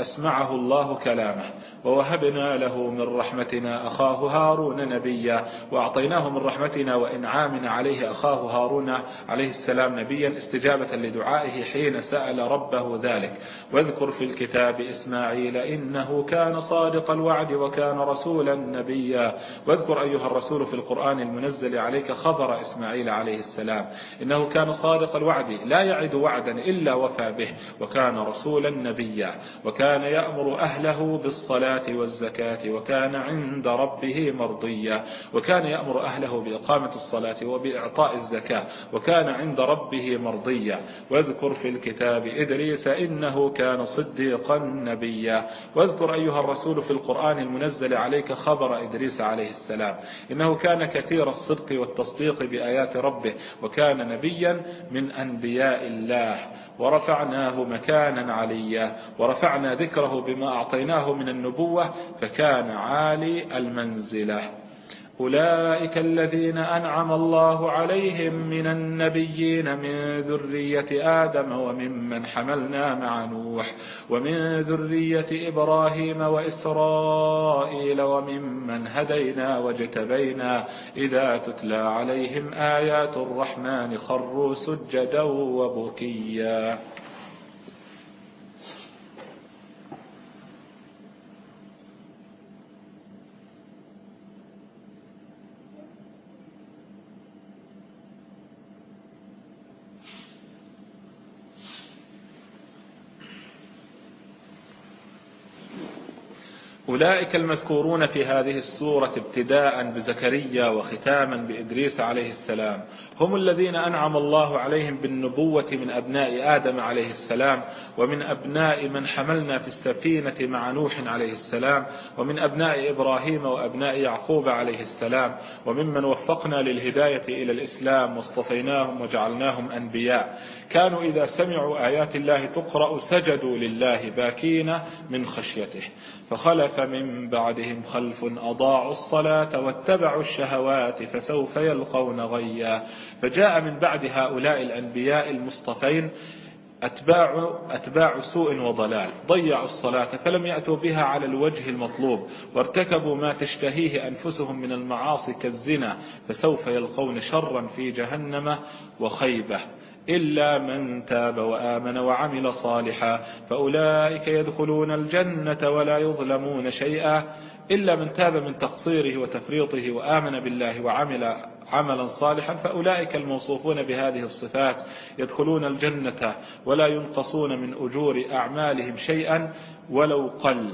أسمعه الله كلامه. ووهبنا له من رحمتنا أخاه هارون نبيا. وأعطيناه من رحمتنا وإنعامنا عليه أخاه هارون عليه السلام نبيا استجابة لدعائه حين سأل ربه ذلك. واذكر في الكتاب إسماعيل إنه كان صادق الوعد وكان رسولا نبيا. واذكر أيها الرسول في القرآن المنزل عليك خبر إسماعيل عليه السلام. إنه كان صادق الوعد لا يعد وعدا إلا وفى به وكان رسولا نبيا. وكان يأمر أهله بالصلاة الصلاة والزكاة وكان عند ربه مرضيا وكان يأمر أهله بإقامة الصلاة وبإعطاء الزكاة وكان عند ربه مرضيا. واذكر في الكتاب إدريس إنه كان صديقا نبيا. واذكر أيها الرسول في القرآن المنزل عليك خبر إدريس عليه السلام. إنه كان كثير الصدق والتصديق بآيات ربه وكان نبيا من أنبياء الله. ورفعناه مكانا عليا. ورفعنا ذكره بما أعطيناه من النبوة فكان عالي المنزلة. أولئك الذين أنعم الله عليهم من النبيين من ذرية آدم وممن حملنا مع نوح ومن ذرية إبراهيم وإسرائيل وممن هدينا واجتبينا. إذا تتلى عليهم آيات الرحمن خروا سجدا وبكيا. أولئك المذكورون في هذه السورة ابتداء بزكريا وختاما بإدريس عليه السلام. هم الذين أنعم الله عليهم بالنبوة من أبناء آدم عليه السلام ومن أبناء من حملنا في السفينة مع نوح عليه السلام ومن أبناء إبراهيم وأبناء يعقوب عليه السلام وممن وفقنا للهداية إلى الإسلام واصطفيناهم وجعلناهم أنبياء. كانوا إذا سمعوا آيات الله تقرأ سجدوا لله باكين من خشيته. فخلف خلف من بعدهم خلف أضاعوا الصلاة واتبعوا الشهوات فسوف يلقون غيا. فجاء من بعد هؤلاء الأنبياء المصطفين أتباع, أتباع سوء وضلال. ضيعوا الصلاة فلم يأتوا بها على الوجه المطلوب. وارتكبوا ما تشتهيه أنفسهم من المعاصي كالزنا فسوف يلقون شرا في جهنم وخيبة. إلا من تاب وآمن وعمل صالحا فأولئك يدخلون الجنة ولا يظلمون شيئا إلا من تاب من تقصيره وتفريطه وآمن بالله وعمل عملا صالحا فأولئك الموصوفون بهذه الصفات يدخلون الجنة ولا ينقصون من أجور أعمالهم شيئا ولو قل.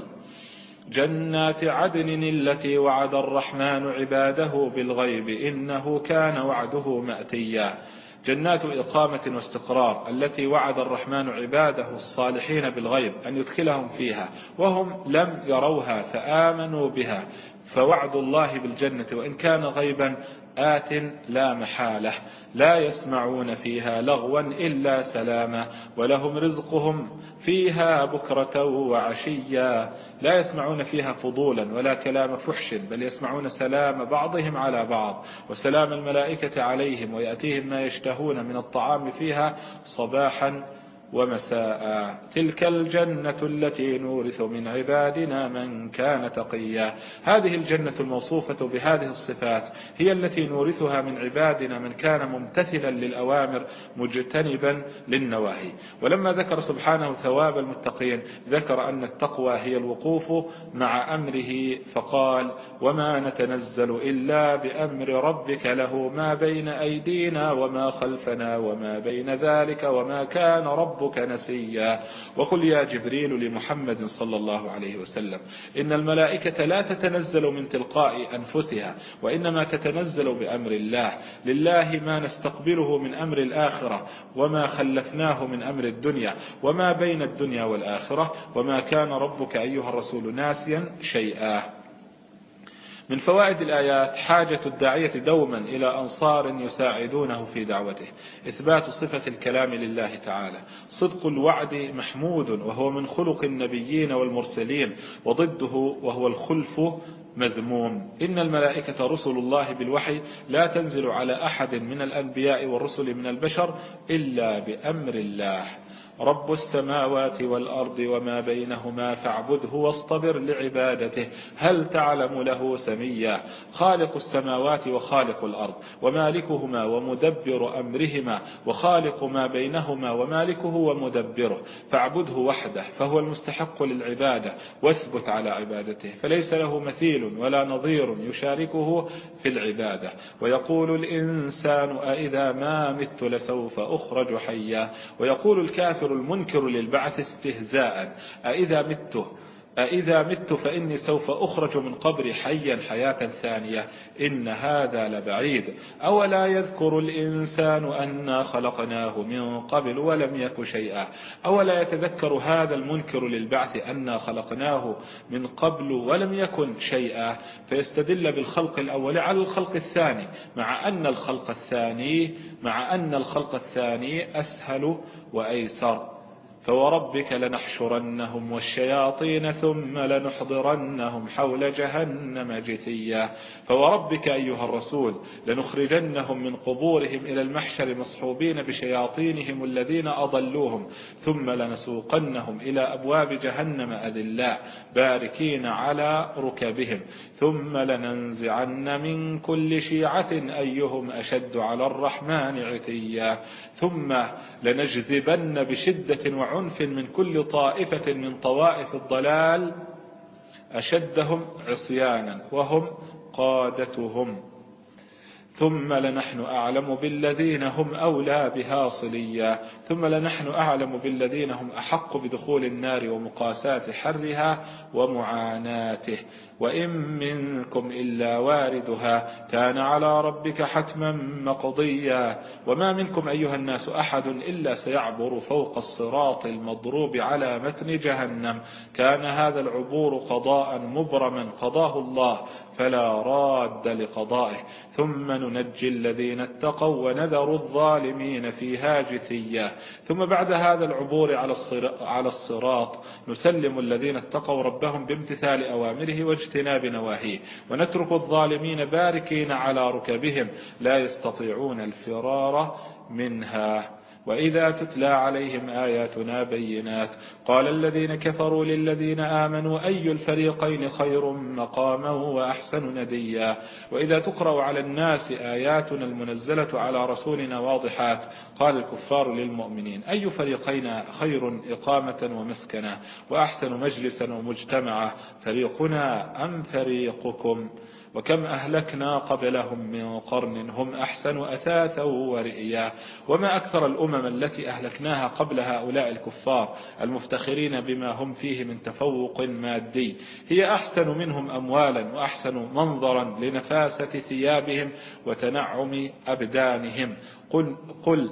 جنات عدن التي وعد الرحمن عباده بالغيب إنه كان وعده مأتيا. جنات إقامة واستقرار التي وعد الرحمن عباده الصالحين بالغيب أن يدخلهم فيها وهم لم يروها فآمنوا بها فوعد الله بالجنة وإن كان غيبا آت لا محالة لا يسمعون فيها لغوا إلا سلاما ولهم رزقهم فيها بكرة وعشيا. لا يسمعون فيها فضولا ولا كلام فحش بل يسمعون سلام بعضهم على بعض وسلام الملائكة عليهم ويأتيهم ما يشتهون من الطعام فيها صباحا ومساء. تلك الجنة التي نورث من عبادنا من كان تقيا. هذه الجنة الموصوفة بهذه الصفات هي التي نورثها من عبادنا من كان ممتثلا للأوامر مجتنبا للنواهي. ولما ذكر سبحانه ثواب المتقين ذكر أن التقوى هي الوقوف مع أمره فقال وما نتنزل إلا بأمر ربك له ما بين أيدينا وما خلفنا وما بين ذلك وما كان رب ربك نسيا. وقل يا جبريل لمحمد صلى الله عليه وسلم إن الملائكة لا تتنزل من تلقاء أنفسها وإنما تتنزل بأمر الله. لله ما نستقبله من أمر الآخرة وما خلفناه من أمر الدنيا وما بين الدنيا والآخرة وما كان ربك أيها الرسول ناسيا شيئا. من فوائد الآيات حاجة الداعية دوما إلى أنصار يساعدونه في دعوته. إثبات صفة الكلام لله تعالى. صدق الوعد محمود وهو من خلق النبيين والمرسلين وضده وهو الخلف مذموم. إن الملائكة رسل الله بالوحي لا تنزل على أحد من الأنبياء والرسل من البشر إلا بأمر الله. رب السماوات والأرض وما بينهما فاعبده واصطبر لعبادته. هل تعلم له سميا؟ خالق السماوات وخالق الأرض ومالكهما ومدبر أمرهما وخالق ما بينهما ومالكه ومدبره. فاعبده وحده فهو المستحق للعبادة واثبت على عبادته. فليس له مثيل ولا نظير يشاركه في العبادة. ويقول الإنسان أئذا ما مت لسوف أخرج حيا. ويقول الكافر المنكر للبعث استهزاء. أئذا مت أئذا مت فإني سوف أخرج من قبري حيا حياة ثانية إن هذا لبعيد أولا يذكر الإنسان أنا خلقناه من قبل ولم يك شيئا أولا يتذكر هذا المنكر للبعث أنا خلقناه من قبل ولم يكن شيئا فيستدل بالخلق الأول على الخلق الثاني مع أن الخلق الثاني مع أن الخلق الثاني أسهل وأيسر فوربك لنحشرنهم والشياطين ثم لنحضرنهم حول جهنم جثيا فوربك أيها الرسول لنخرجنهم من قبورهم إلى المحشر مصحوبين بشياطينهم الذين أضلوهم ثم لنسوقنهم إلى أبواب جهنم أذلاء باركين على ركبهم ثم لننزعن من كل شيعة أيهم أشد على الرحمن عتيا ثم لنجذبن بشدة وعنف من كل طائفة من طوائف الضلال أشدهم عصيانا وهم قادتهم. ثم لنحن أعلم بالذين هم أولى بها صليا. ثم لنحن أعلم بالذين هم أحق بدخول النار ومقاساة حرها ومعاناته. وإن منكم إلا واردها كان على ربك حتما مقضيا. وما منكم أيها الناس أحد إلا سيعبر فوق الصراط المضروب على متن جهنم. كان هذا العبور قضاء مبرما قضاه الله. فلا راد لقضائه. ثم ننجي الذين اتقوا ونذر الظالمين فيها جثيا. ثم بعد هذا العبور على الصراط نسلم الذين اتقوا ربهم بامتثال أوامره واجتناب نواهيه. ونترك الظالمين باركين على ركبهم. لا يستطيعون الفرار منها. وإذا تتلى عليهم آياتنا بينات قال الذين كفروا للذين آمنوا أي الفريقين خير مقاما وأحسن نديا وإذا تقرأ على الناس آياتنا المنزلة على رسولنا واضحات قال الكفار للمؤمنين أي فريقين خير إقامة ومسكنا وأحسن مجلسا ومجتمعا فريقنا أم فريقكم وكم أهلكنا قبلهم من قرن هم أحسن أثاثا ورئيا. وما أكثر الأمم التي أهلكناها قبل هؤلاء الكفار المفتخرين بما هم فيه من تفوق مادي. هي أحسن منهم أموالا وأحسن منظرا لنفاسة ثيابهم وتنعم أبدانهم. قل, قل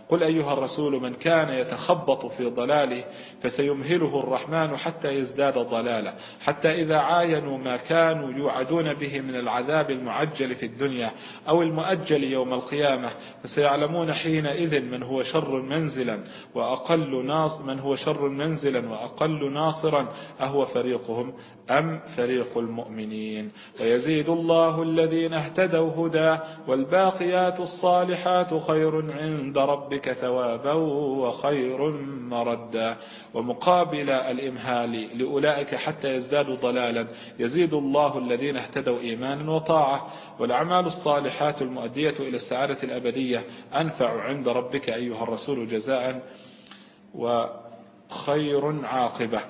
قل أيها الرسول من كان يتخبط في ضلاله فسيمهله الرحمن حتى يزداد ضلالا حتى إذا عاينوا ما كانوا يوعدون به من العذاب المعجل في الدنيا أو المؤجل يوم القيامة فسيعلمون حينئذ من هو شر منزلا وأقل ناص من هو شر منزلا وأقل ناصرا أهو فريقهم أم فريق المؤمنين. ويزيد الله الذين اهتدوا هدى والباقيات الصالحات خير عند ربك ثوابا وخير مردا. ومقابل الإمهال لأولئك حتى يزدادوا ضلالا يزيد الله الذين اهتدوا إيمانا وطاعة والأعمال الصالحات المؤدية إلى السعادة الأبدية أنفع عند ربك أيها الرسول جزاء وخير عاقبة.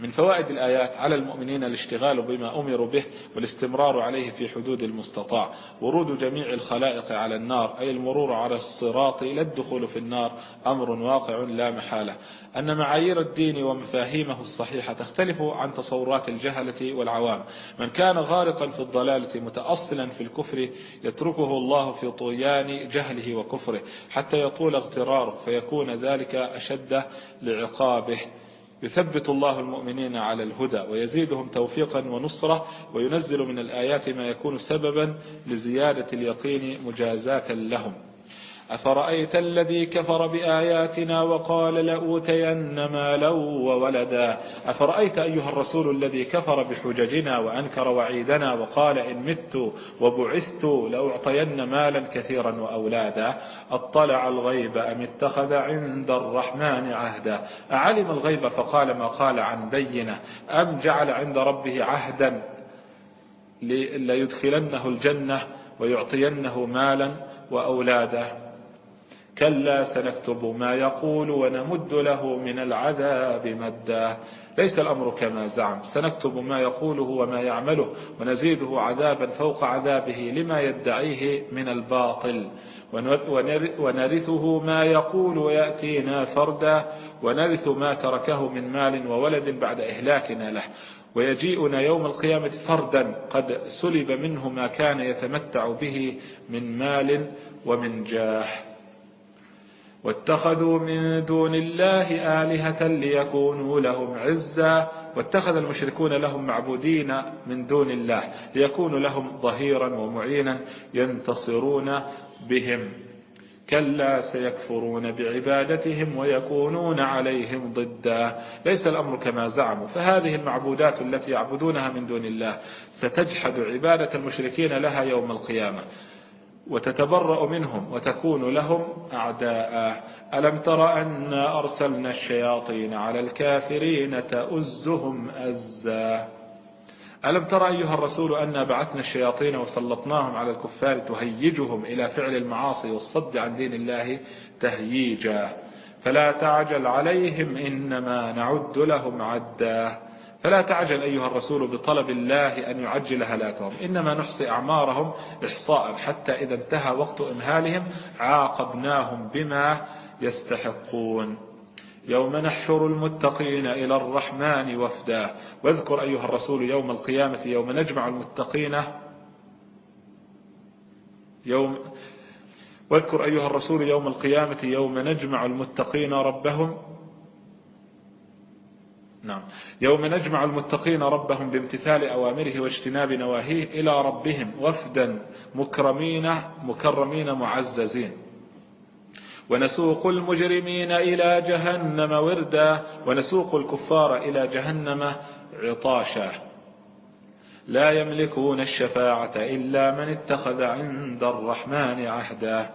من فوائد الآيات على المؤمنين الاشتغال بما أمروا به والاستمرار عليه في حدود المستطاع. ورود جميع الخلائق على النار أي المرور على الصراط إلى الدخول في النار أمر واقع لا محالة. أن معايير الدين ومفاهيمه الصحيحة تختلف عن تصورات الجهلة والعوام. من كان غارقا في الضلالة متأصلا في الكفر يتركه الله في طغيان جهله وكفره. حتى يطول اغتراره فيكون ذلك أشد لعقابه. يثبت الله المؤمنين على الهدى ويزيدهم توفيقا ونصرة وينزل من الآيات ما يكون سببا لزيادة اليقين مجازاة لهم. أفرأيت الذي كفر بآياتنا وقال لأوتين مالا وولدا؟ أفرأيت أيها الرسول الذي كفر بحججنا وأنكر وعيدنا وقال إن مت وبعثت لأعطين مالا كثيرا وأولادا؟ اطلع الغيب أم اتخذ عند الرحمن عهدا؟ أعلم الغيب فقال ما قال عن بينه؟ أم جعل عند ربه عهدا ليدخلنه الجنة ويعطينه مالا وأولادا؟ كلا سنكتب ما يقول ونمد له من العذاب مدا. ليس الأمر كما زعم. سنكتب ما يقوله وما يعمله ونزيده عذابا فوق عذابه لما يدعيه من الباطل. ونرثه ما يقول ويأتينا فردا. ونرث ما تركه من مال وولد بعد إهلاكنا له. ويجيئنا يوم القيامة فردا. قد سلب منه ما كان يتمتع به من مال ومن جاه. واتخذوا من دون الله آلهة ليكونوا لهم عزا واتخذ المشركون لهم معبودين من دون الله ليكونوا لهم ظهيرا ومعينا ينتصرون بهم. كلا سيكفرون بعبادتهم ويكونون عليهم ضدا. ليس الأمر كما زعموا. فهذه المعبودات التي يعبدونها من دون الله ستجحد عبادة المشركين لها يوم القيامة. وتتبرأ منهم وتكون لهم أعداء. ألم تر أن أرسلنا الشياطين على الكافرين تأزهم أزا؟ ألم تر أيها الرسول أن بعثنا الشياطين وسلطناهم على الكفار تهيجهم إلى فعل المعاصي والصد عن دين الله تهييجا؟ فلا تعجل عليهم إنما نعد لهم عدا. فلا تعجل أيها الرسول بطلب الله أن يعجل هلاكهم. إنما نحصي أعمارهم إحصاء. حتى إذا انتهى وقت إمهالهم عاقبناهم بما يستحقون. يوم نحشر المتقين إلى الرحمن وفدا واذكر أيها الرسول يوم القيامة يوم نجمع المتقين. يوم واذكر أيها الرسول يوم القيامة يوم نجمع المتقين ربهم. نعم. يوم نجمع المتقين ربهم بامتثال أوامره واجتناب نواهيه إلى ربهم وفدا مكرمين مكرمين معززين. ونسوق المجرمين إلى جهنم وردا ونسوق الكفار إلى جهنم عطاشا. لا يملكون الشفاعة إلا من اتخذ عند الرحمن عهدا.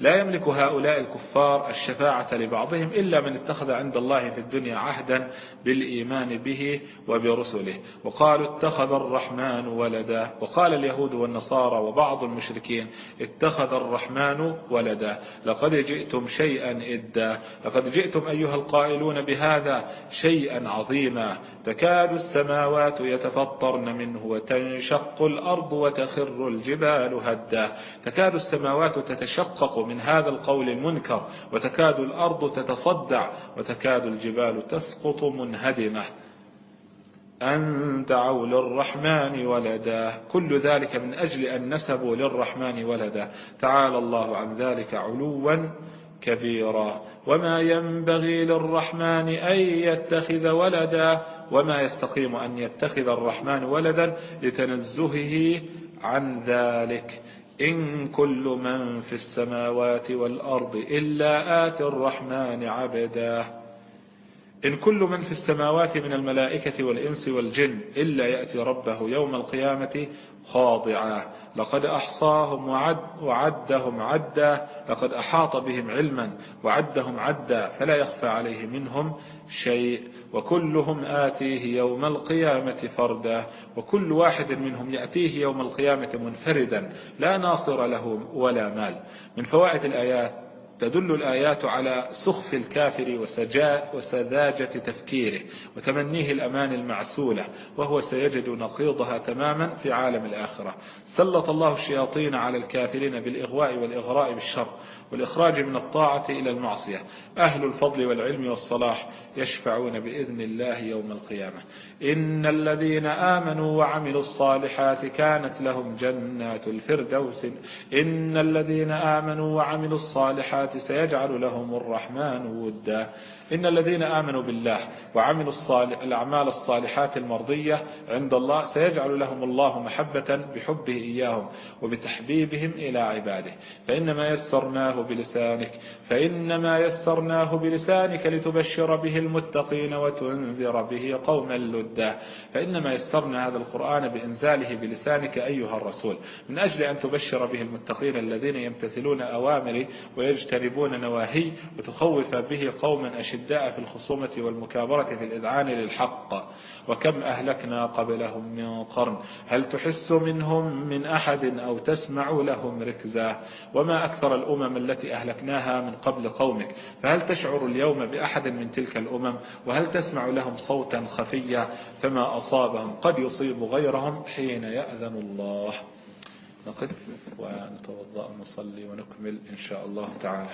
لا يملك هؤلاء الكفار الشفاعة لبعضهم إلا من اتخذ عند الله في الدنيا عهدا بالإيمان به وبرسله. وقالوا اتخذ الرحمن ولدا. وقال اليهود والنصارى وبعض المشركين اتخذ الرحمن ولدا. لقد جئتم شيئا إدا. لقد جئتم أيها القائلون بهذا شيئا عظيما. تكاد السماوات يتفطرن منه وتنشق الأرض وتخر الجبال هدا. تكاد السماوات تتشقق من هذا القول المنكر وتكاد الأرض تتصدع وتكاد الجبال تسقط منهدمة. أن دعوا للرحمن ولدا. كل ذلك من أجل أن نسبوا للرحمن ولدا. تعالى الله عن ذلك علوا كبيرا. وما ينبغي للرحمن أن يتخذ ولدا وما يستقيم أن يتخذ الرحمن ولدا لتنزهه عن ذلك إن كل من في السماوات والأرض إلا آتي الرحمن عبدا إن كل من في السماوات من الملائكة والإنس والجن إلا يأتي ربه يوم القيامة خاضعا لقد أحصاهم وعد وعدهم عدا لقد أحاط بهم علما وعدهم عدا فلا يخفى عليه منهم شيء. وكلهم آتيه يوم القيامة فردا وكل واحد منهم يأتيه يوم القيامة منفردا لا ناصر له ولا مال. من فوائد الآيات تدل الآيات على سخف الكافر وسذاجة تفكيره وتمنيه الأمان المعسولة وهو سيجد نقيضها تماما في عالم الآخرة. سلط الله الشياطين على الكافرين بالإغواء والإغراء بالشر. والإخراج من الطاعة إلى المعصية. أهل الفضل والعلم والصلاح يشفعون بإذن الله يوم القيامة. إن الذين آمنوا وعملوا الصالحات كانت لهم جنات الفردوس. إن الذين آمنوا وعملوا الصالحات سيجعل لهم الرحمن ودا. إن الذين آمنوا بالله وعملوا الصالح الأعمال الصالحات المرضية عند الله سيجعل لهم الله محبة بحبه إياهم وبتحبيبهم إلى عباده. فإنما يسرناه بلسانك فإنما يسرناه بلسانك لتبشر به المتقين وتنذر به قوما لدا. فإنما يسرنا هذا القرآن بإنزاله بلسانك أيها الرسول من أجل أن تبشر به المتقين الذين يمتثلون أوامري ويجتنبون نواهي وتخوف به قوما أشد الشداء في الخصومة والمكابرة في الإذعان للحق وكم أهلكنا قبلهم من قرن؟ هل تحس منهم من أحد أو تسمع لهم ركزا؟ وما أكثر الأمم التي أهلكناها من قبل قومك؟ فهل تشعر اليوم بأحد من تلك الأمم؟ وهل تسمع لهم صوتا خفيا؟ فما أصابهم؟ قد يصيب غيرهم حين يأذن الله. نقف ونتوضأ ونصلي ونكمل إن شاء الله تعالى.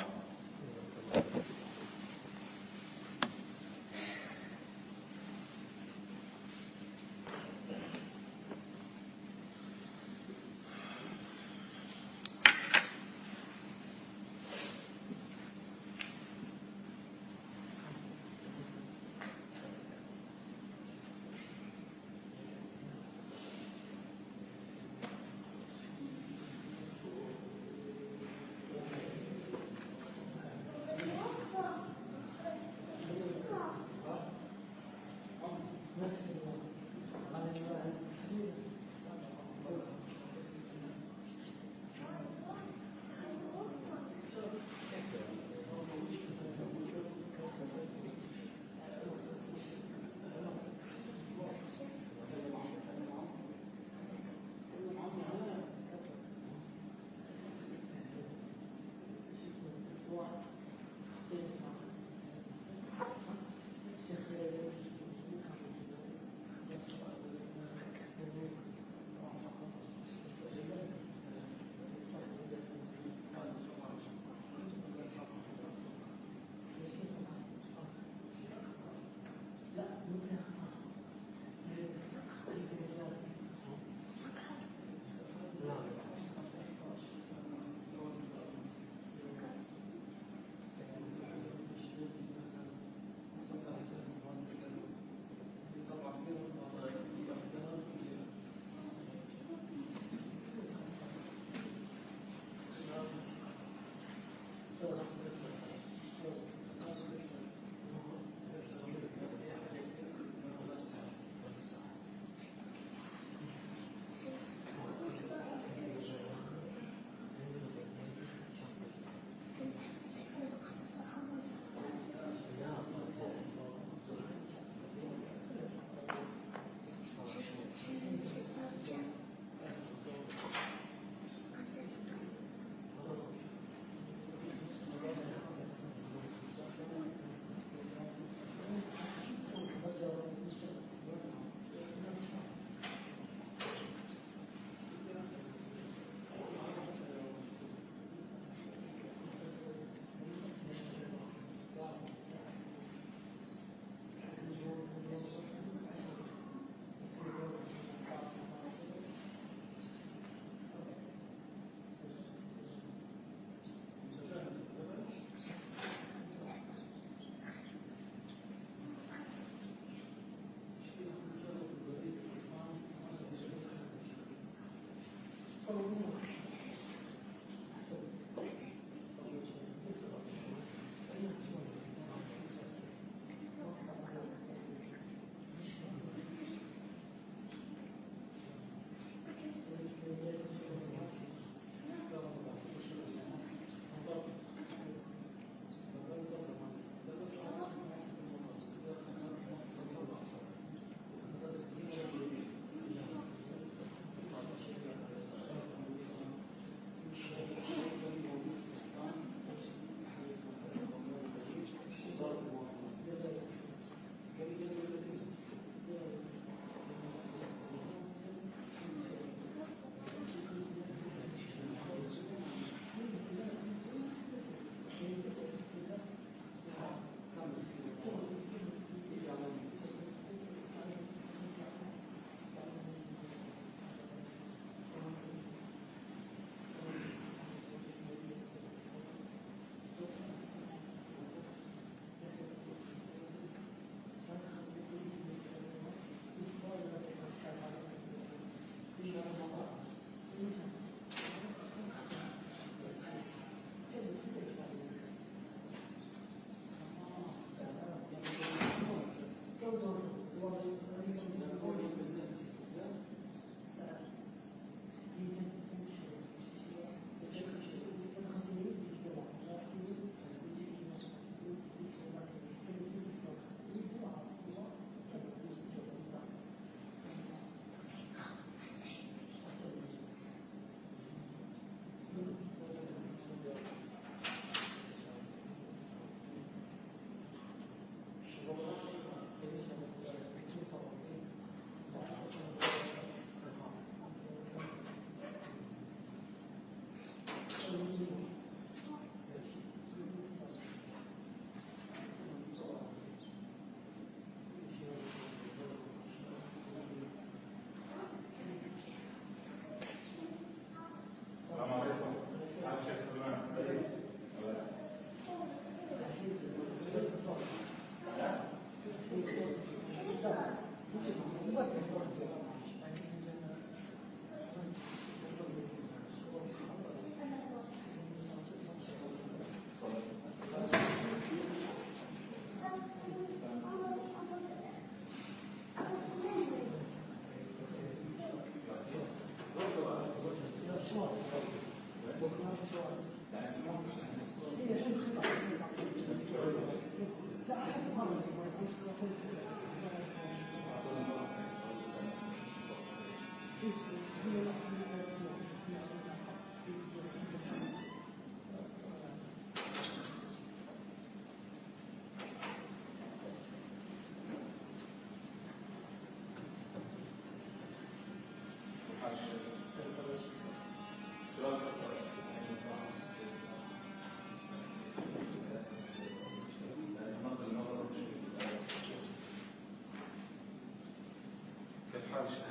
Thank you.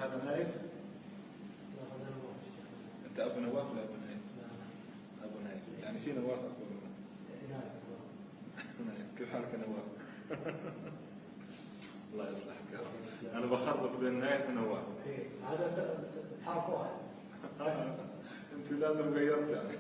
هذا نائب أنت أبو نواف ولا أبو نائب أبو نائب يعني في نواف أكبر منك كيف حالك نواف؟ الله يصلحك أنا بخربط بين نائب ونواف. هذا حرف واحد. أنت لازم غيرت يعني.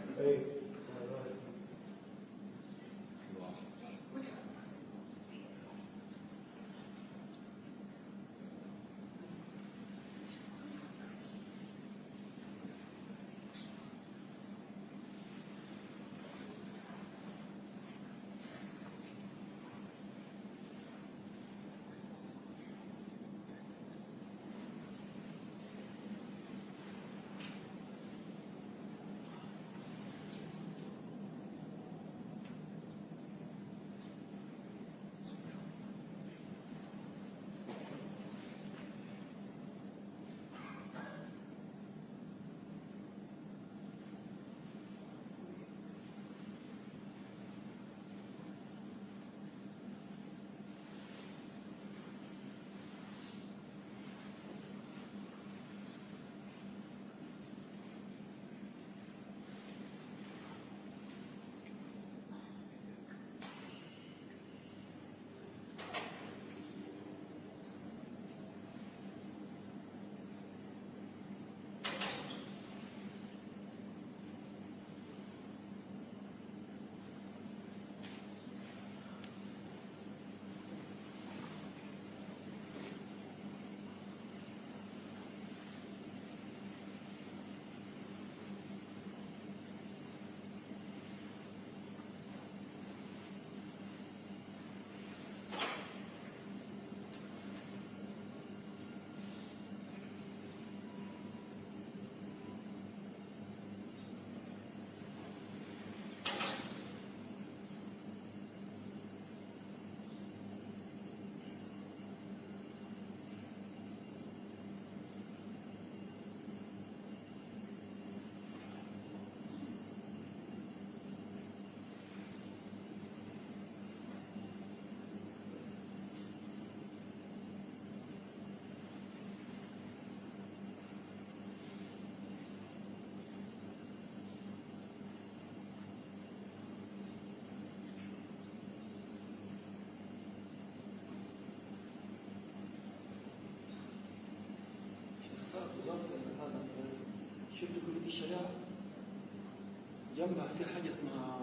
جنبها في حاجة اسمها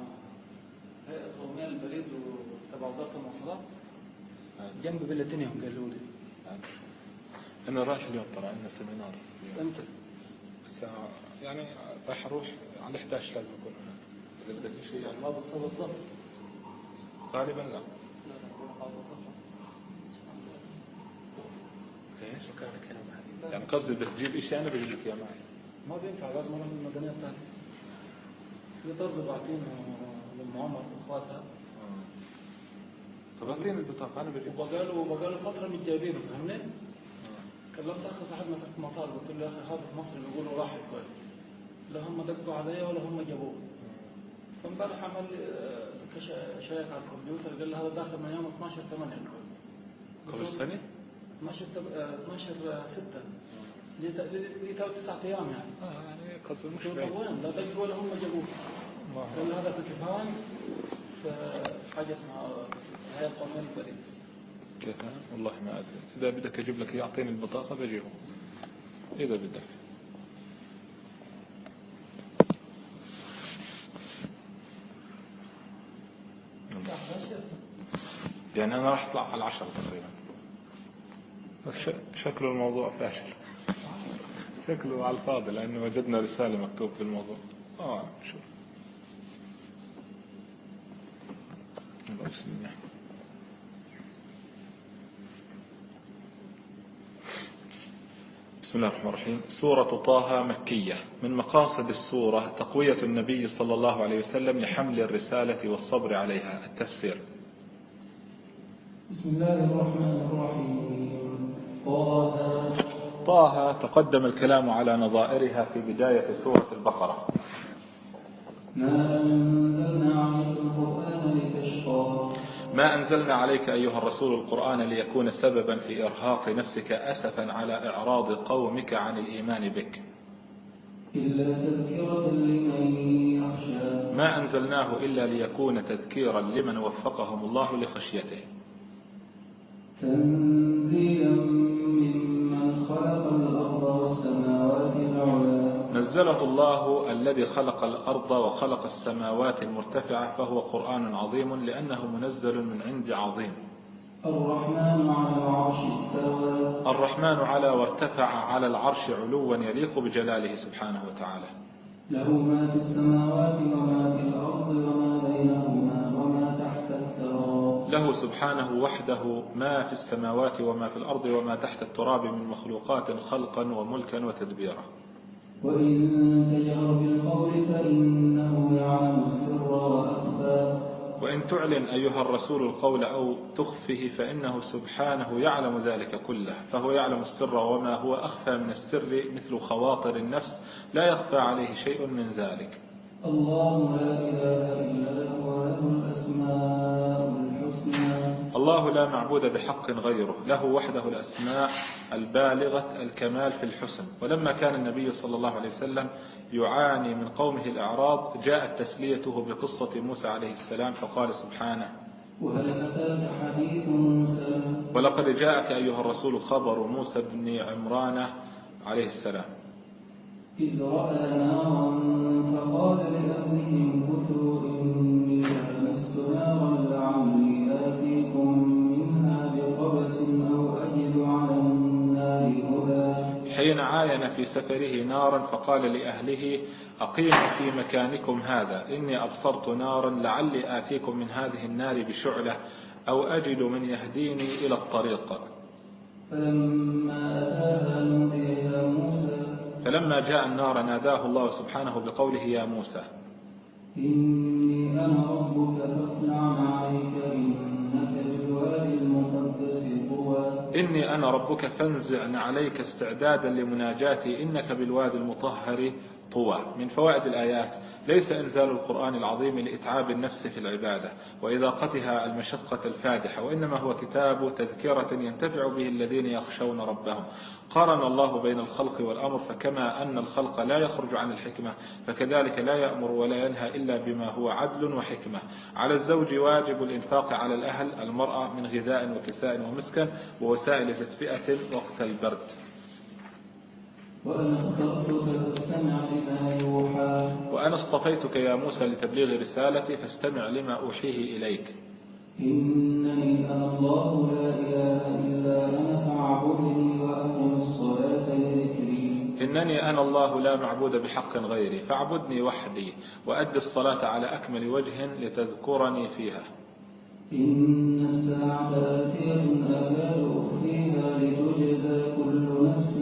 هيئة قومية للبريد تبع وزارة المواصلات؟ جنب بلاتينيوم قالوا لي أنا رايح اليوم ترى عندنا seminar. إمتى؟ الساعة يعني راح أروح على 11 لازم أكون هناك إذا بدك شيء. يعني ما بتصل الظهر غالبا لا. إيش مكانك هنا معي يعني قصدي بدك تجيب شيء أنا بجيب لك إياه معي. ما بينفع لازم أروح من المدنية الثانية. في طرز بعتين لأم عمر واخواتها طب أعطيني البطاقة أنا بجيب وبقاله وبقاله فترة مش جايبينه فاهمني؟ كلمت اخ صاحبنا في المطار قلت له يا أخي هذا في مصر بيقولوا راح كويس. لا هم دقوا علي ولا هم جابوه. فامبارح عمل لي آه، شيك على الكمبيوتر قال لي هذا داخل من يوم 12 8 قبل السنة 12 تب- آه، 12 6 لي تو تسعة أيام يعني. طب وين لا دقوا ولا هم جابوه قال هذا في كفان في حاجة اسمها هيئه قوميه للبريد كيف؟ والله ما أدري إذا بدك أجيب لك إياه أعطيني البطاقة بجيبه إذا بدك يعني أنا راح أطلع على العشرة تقريبا بس شكله الموضوع فاشل شكله على الفاضي لأنه وجدنا رسالة مكتوب في الموضوع. آه شوف الله بسم الله بسم الله الرحمن الرحيم. سورة طه مكية. من مقاصد السورة تقوية النبي صلى الله عليه وسلم لحمل الرسالة والصبر عليها. التفسير. بسم الله الرحمن الرحيم. طه طه تقدم الكلام على نظائرها في بداية سورة البقرة. ما أنزلنا عليك القرآن لتشقى. ما أنزلنا عليك أيها الرسول القرآن ليكون سببا في إرهاق نفسك أسفا على إعراض قومك عن الإيمان بك. إلا تذكرة لمن يخشى. ما أنزلناه إلا ليكون تذكيرا لمن وفقهم الله لخشيته. تنزيلا نزله الله الذي خلق الأرض وخلق السماوات المرتفعة فهو قرآن عظيم لأنه منزل من عند عظيم. الرحمن على العرش استوى. الرحمن على وارتفع على العرش علوا يليق بجلاله سبحانه وتعالى. له ما في السماوات وما في الأرض وما بينهما وما تحت الثرى. له سبحانه وحده ما في السماوات وما في الأرض وما تحت التراب من مخلوقات خلقا وملكا وتدبيرا. وإن تجهر بالقول فإنه يعلم السر وأخفى. وإن تعلن أيها الرسول القول أو تخفه فإنه سبحانه يعلم ذلك كله فهو يعلم السر وما هو أخفى من السر مثل خواطر النفس لا يخفى عليه شيء من ذلك. الله لا إله إلا هو له الأسماء. الله لا معبود بحق غيره له وحده الأسماء البالغة الكمال في الحسن. ولما كان النبي صلى الله عليه وسلم يعاني من قومه الأعراض جاءت تسليته بقصة موسى عليه السلام فقال سبحانه ولقد جاءك أيها الرسول خبر موسى بن عمران عليه السلام. إذ رأى نارا فقال لأهلهم كثوا عاين في سفره نارا فقال لأهله أقيموا في مكانكم هذا. إني أبصرت نارا لعلي آتيكم من هذه النار بشعلة أو أجد من يهديني إلى الطريق. فلما يا موسى فلما جاء النار ناداه الله سبحانه بقوله يا موسى. إني أنا ربك فاخلع عليك إني أنا ربك فانزع عليك استعدادا لمناجاتي إنك بالوادي المطهر. طوى من فوائد الآيات. ليس إنزال القرآن العظيم لإتعاب النفس في العبادة وإذاقتها المشقة الفادحة وإنما هو كتاب تذكرة ينتفع به الذين يخشون ربهم. قارن الله بين الخلق والأمر فكما أن الخلق لا يخرج عن الحكمة فكذلك لا يأمر ولا ينهى إلا بما هو عدل وحكمة. على الزوج واجب الإنفاق على الأهل المرأة من غذاء وكساء ومسكن ووسائل تدفئة وقت البرد. وأنا اخترتك فاستمع لما يوحى. وأنا اصطفيتك يا موسى لتبليغ رسالتي فاستمع لما أوحيه إليك. إنني أنا الله لا إله إلا أنا فاعبدني وأقم الصلاة لذكري. إنني أنا الله لا معبود بحق غيري فاعبدني وحدي وأد الصلاة على أكمل وجه لتذكرني فيها. إن الساعة آتية أكاد أخفيها لتجزى كل نفس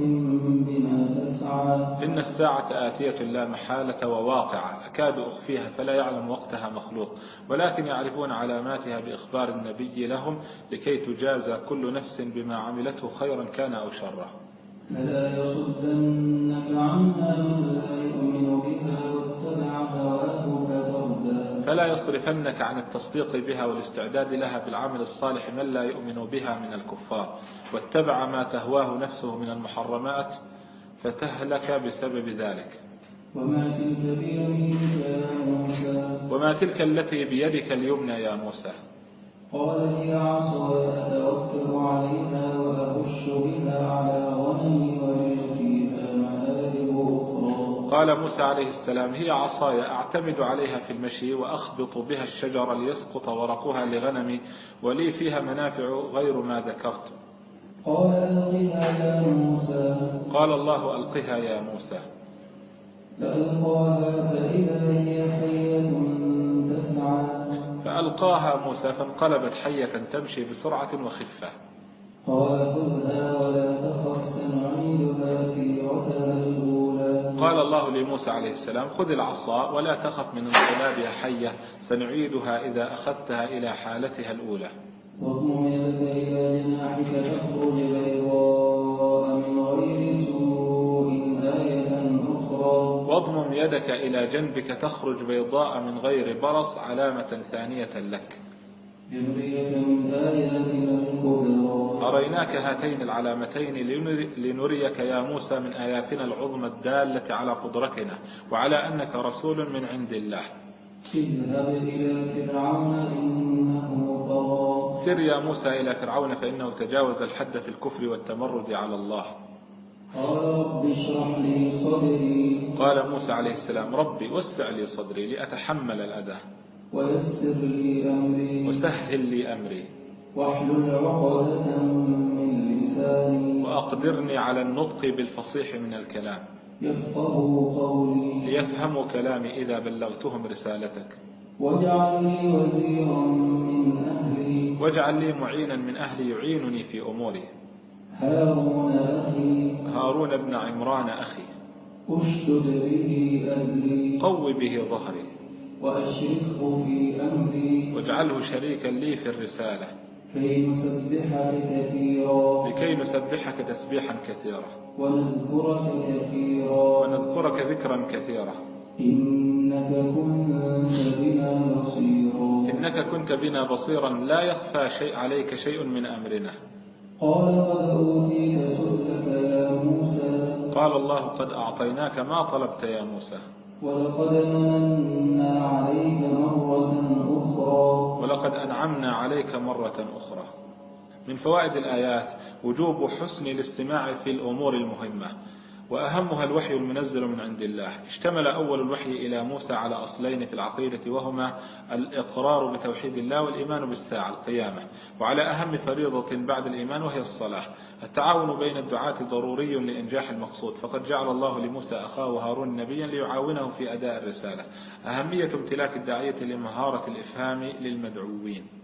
بما تسعى. إن الساعة آتية لا محالة وواقعة أكاد أخفيها فلا يعلم وقتها مخلوق. ولكن يعرفون علاماتها بإخبار النبي لهم لكي تجازى كل نفس بما عملته خيرا كان أو شرا. فلا يصدنك عنها من لا يؤمن فلا يصرفنك عن التصديق بها والاستعداد لها بالعمل الصالح من لا يؤمن بها من الكفار. واتبع ما تهواه نفسه من المحرمات فتهلك بسبب ذلك. وما تلك بيمينك يا موسى؟ وما تلك التي بيدك اليمنى يا موسى؟ قال هي عصاي أتوكل عليها وأهش بها على غنمي ولي قال موسى عليه السلام هي عصاي أعتمد عليها في المشي وأخبط بها الشجر ليسقط ورقها لغنمي ولي فيها منافع غير ما ذكرت. قال ألقها يا موسى. قال الله ألقها يا موسى. فألقاها فإذا هي حية تسعى. فألقاها موسى فانقلبت حية تمشي بسرعة وخفة. قال خذها ولا تخف سنعيدها الأولى قال الله لموسى عليه السلام خذ العصا ولا تخف من انقلابها حية سنعيدها إذا أخذتها إلى حالتها الأولى. واضم يدك إلى جناحك تخرج بيضاء من غير سوء آية أخرى. واضمم يدك إلى جنبك تخرج بيضاء من غير برص علامة ثانية لك. أريناك هاتين العلامتين لنري- لنريك يا موسى من آياتنا العظمى الدالة على قدرتنا وعلى أنك رسول من عند الله. إلى فرعون إنه سر يا موسى إلى فرعون فإنه تجاوز الحد في الكفر والتمرد على الله. قال موسى عليه السلام ربي وسع لي صدري لأتحمل الأذى. ويسر لي أمري. وسهل لي أمري. واحلل عقدة من لساني. وأقدرني على النطق بالفصيح من الكلام. يفقه قولي. ليفهموا كلامي إذا بلغتهم رسالتك. واجعل لي وزيرا من أهلي. واجعل لي معينا من أهلي يعينني في أموري. هارون أخي. هارون بن عمران أخي. أشدد به أزري قو به ظهري. وأشركه في أمري. واجعله شريكا لي في الرسالة. كي نسبحك كثيرا. لكي نسبحك تسبيحا كثيرا. ونذكرك كثيرا. ونذكرك ذكرا كثيرا. إنك كنت بنا بصيرا. إنك كنت بنا بصيرا. لا يخفى شيء عليك شيء من أمرنا. قال قد أوتيت سؤلك يا موسى. قال الله قد أعطيناك ما طلبت يا موسى. ولقد مننا عليك مرة أخرى. ولقد أنعمنا عليك مرة أخرى. من فوائد الآيات وجوب حسن الاستماع في الأمور المهمة. وأهمها الوحي المنزل من عند الله. اشتمل أول الوحي إلى موسى على أصلين في العقيدة وهما الإقرار بتوحيد الله والإيمان بالساعة القيامة. وعلى أهم فريضة بعد الإيمان وهي الصلاة. التعاون بين الدعاة ضروري لإنجاح المقصود. فقد جعل الله لموسى أخاه هارون نبيا ليعاونه في أداء الرسالة. أهمية امتلاك الداعية لمهارة الإفهام للمدعوين.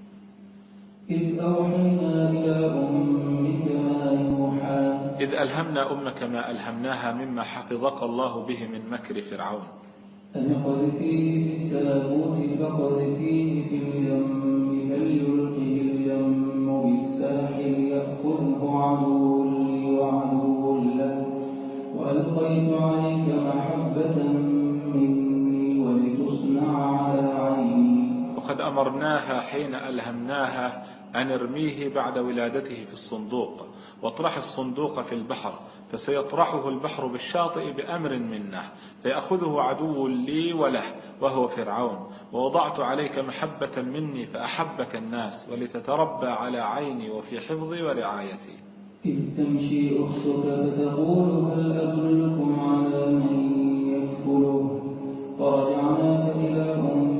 إذ أوحينا إلى أمك ما يوحى. إذ ألهمنا أمك ما ألهمناها مما حفظك الله به من مكر فرعون. أن اقذفيه في التابوت فاقذفيه في اليم فليلقه اليم بالساحل يأخذه عدو لي وعدو له. وألقيت عليك محبة مني ولتصنع على عيني. وقد أمرناها حين ألهمناها أن ارميه بعد ولادته في الصندوق واطرح الصندوق في البحر فسيطرحه البحر بالشاطئ بأمر منا فيأخذه عدو لي وله وهو فرعون ووضعت عليك محبة مني فأحبك الناس ولتتربى على عيني وفي حفظي ورعايتي. إذ تمشي أختك فتقول هل أدلكم على من يكفله؟ فرجعناك إلى أمك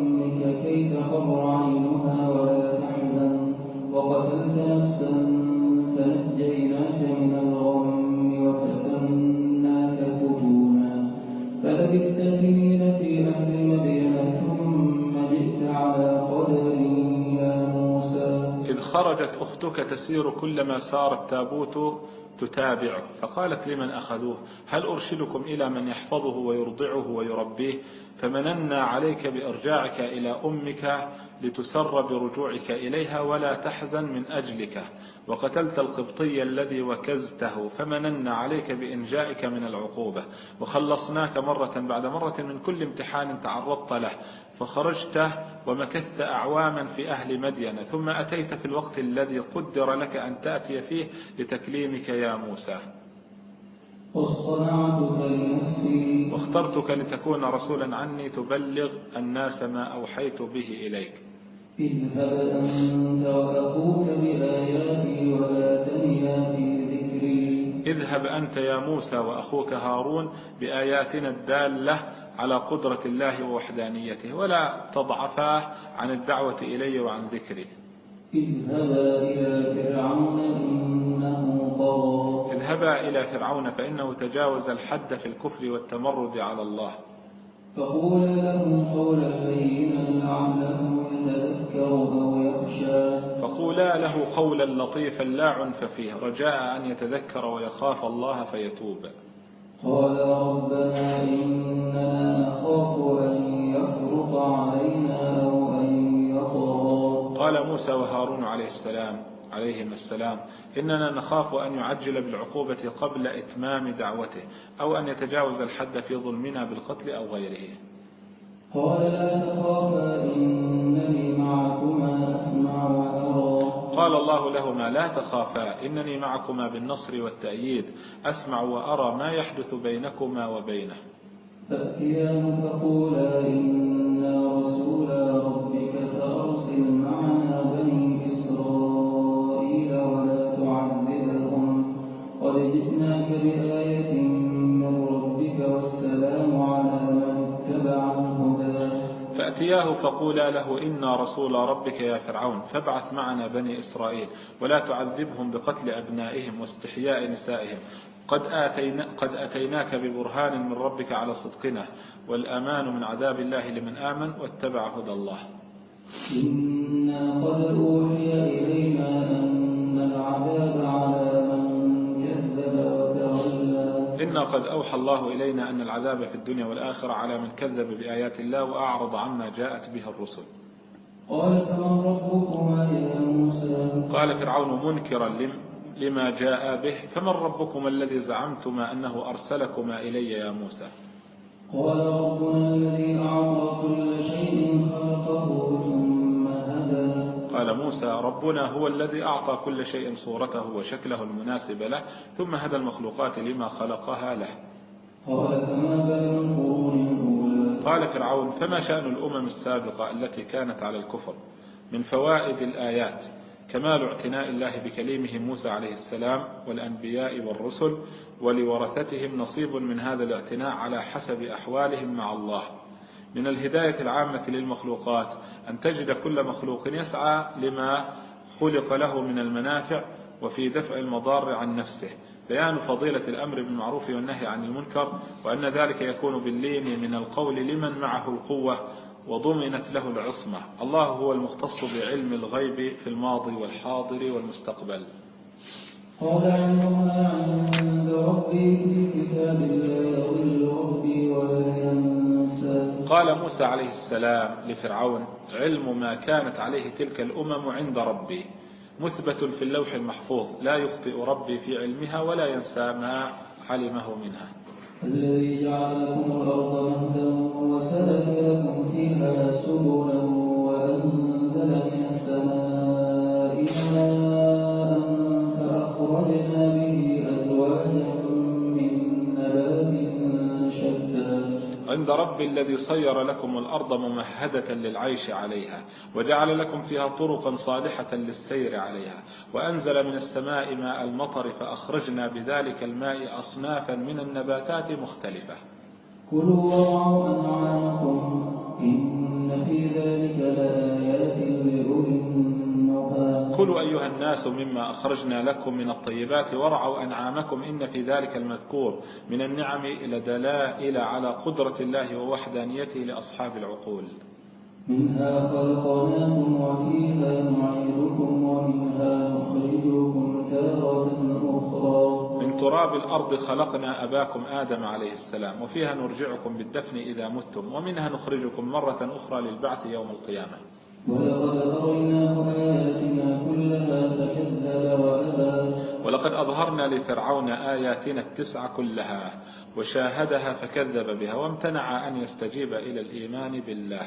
خرجت أختك تسير كلما سار التابوت تتابعه. فقالت لمن أخذوه؟ هل أرشدكم إلى من يحفظه ويرضعه ويربيه؟ فمننا عليك بإرجاعك إلى أمك لتسر برجوعك إليها ولا تحزن من أجلك. وقتلت القبطي الذي وكزته فمننا عليك بإنجائك من العقوبة. وخلصناك مرة بعد مرة من كل امتحان تعرضت له. فخرجت ومكثت أعواما في أهل مدين ثم أتيت في الوقت الذي قدر لك أن تأتي فيه لتكليمك يا موسى. واخترتك لتكون رسولا عني تبلغ الناس ما أوحيت به إليك. اذهب أنت وأخوك بآياتي ولا تنيا في ذكري اذهب أنت يا موسى وأخوك هارون بآياتنا الدالة على قدرة الله ووحدانيته ولا تضعفاه عن الدعوة إلي وعن ذكري اذهبا إلى فرعون إنه طغى. اذهبا إلى فرعون فإنه تجاوز الحد في الكفر والتمرد على الله. فقولا له قولا لينا لعله يتذكر أو يخشى فقولا له قولا لطيفا لا عنف فيه رجاء أن يتذكر ويخاف الله فيتوب. قال ربنا إننا نخاف أن يفرط علينا أو أن يطغى. قال موسى وهارون عليه السلام عليهم السلام إننا نخاف أن يعجل بالعقوبة قبل إتمام دعوته أو أن يتجاوز الحد في ظلمنا بالقتل أو غيره. قال لا تخافا إنني معكما أسمع وأرى قال الله لهما لا تخافا إنني معكما بالنصر والتأييد أسمع وأرى ما يحدث بينكما وبينه. فأتياه فقولا إنا رسولا ربك فأرسل معنا بني إسرائيل ولا تعذبهم. قد جئناك بآية فأتياه فقولا له إنا رسول ربك يا فرعون فابعث معنا بني إسرائيل ولا تعذبهم بقتل أبنائهم واستحياء نسائهم. قد, آتينا قد أتيناك ببرهان من ربك على صدقنا والأمان من عذاب الله لمن آمن واتبع هدى الله. إنا قد أوحي إلينا أن العذاب على إنا قد أوحى الله إلينا أن العذاب في الدنيا والآخرة على من كذب بآيات الله وأعرض عما جاءت به الرسل. قال فمن ربكما يا موسى. قال فرعون منكرا لم- لما جاء به فمن ربكما الذي زعمتما أنه أرسلكما إلي يا موسى؟ قال ربنا الذي أعطى كل شيء خلقه قال موسى ربنا هو الذي أعطى كل شيء صورته وشكله المناسب له ثم هدى المخلوقات لما خلقها له. قال فرعون فما شأن الأمم السابقة التي كانت على الكفر؟ من فوائد الآيات. كمال اعتناء الله بكليمه موسى عليه السلام والأنبياء والرسل ولورثتهم نصيب من هذا الاعتناء على حسب أحوالهم مع الله. من الهداية العامة للمخلوقات أن تجد كل مخلوق يسعى لما خلق له من المنافع وفي دفع المضار عن نفسه. بيان فضيلة الأمر بالمعروف والنهي عن المنكر وأن ذلك يكون باللين من القول لمن معه القوة وضمنت له العصمة. الله هو المختص بعلم الغيب في الماضي والحاضر والمستقبل. قال علمها عند ربي في كتاب لا يضل ربي ولا ينسى قال موسى عليه السلام لفرعون علم ما كانت عليه تلك الأمم عند ربي مثبت في اللوح المحفوظ لا يخطئ ربي في علمها ولا ينسى ما علمه منها. الذي جعل لكم الأرض مهدا وسلك لكم فيها سبلا عند رب الذي صير لكم الأرض ممهدة للعيش عليها وجعل لكم فيها طرقا صالحة للسير عليها وأنزل من السماء ماء المطر فأخرجنا بذلك الماء أصنافا من النباتات مختلفة. كلوا وارعوا أنعامكم إن في ذلك لأولي كلوا أيها الناس مما أخرجنا لكم من الطيبات وارعوا أنعامكم إن في ذلك المذكور من النعم إلى دلائل على قدرة الله ووحدانيته لأصحاب العقول. منها خلقناكم وفيها نعيدكم ومنها نخرجكم تارة أخرى. من تراب الأرض خلقنا أباكم آدم عليه السلام وفيها نرجعكم بالدفن إذا متم ومنها نخرجكم مرة أخرى للبعث يوم القيامة. ولقد أريناه آياتنا كلها فكذب وأبى ولقد أظهرنا لفرعون آياتنا التسع كلها وشاهدها فكذب بها وامتنع أن يستجيب إلى الإيمان بالله.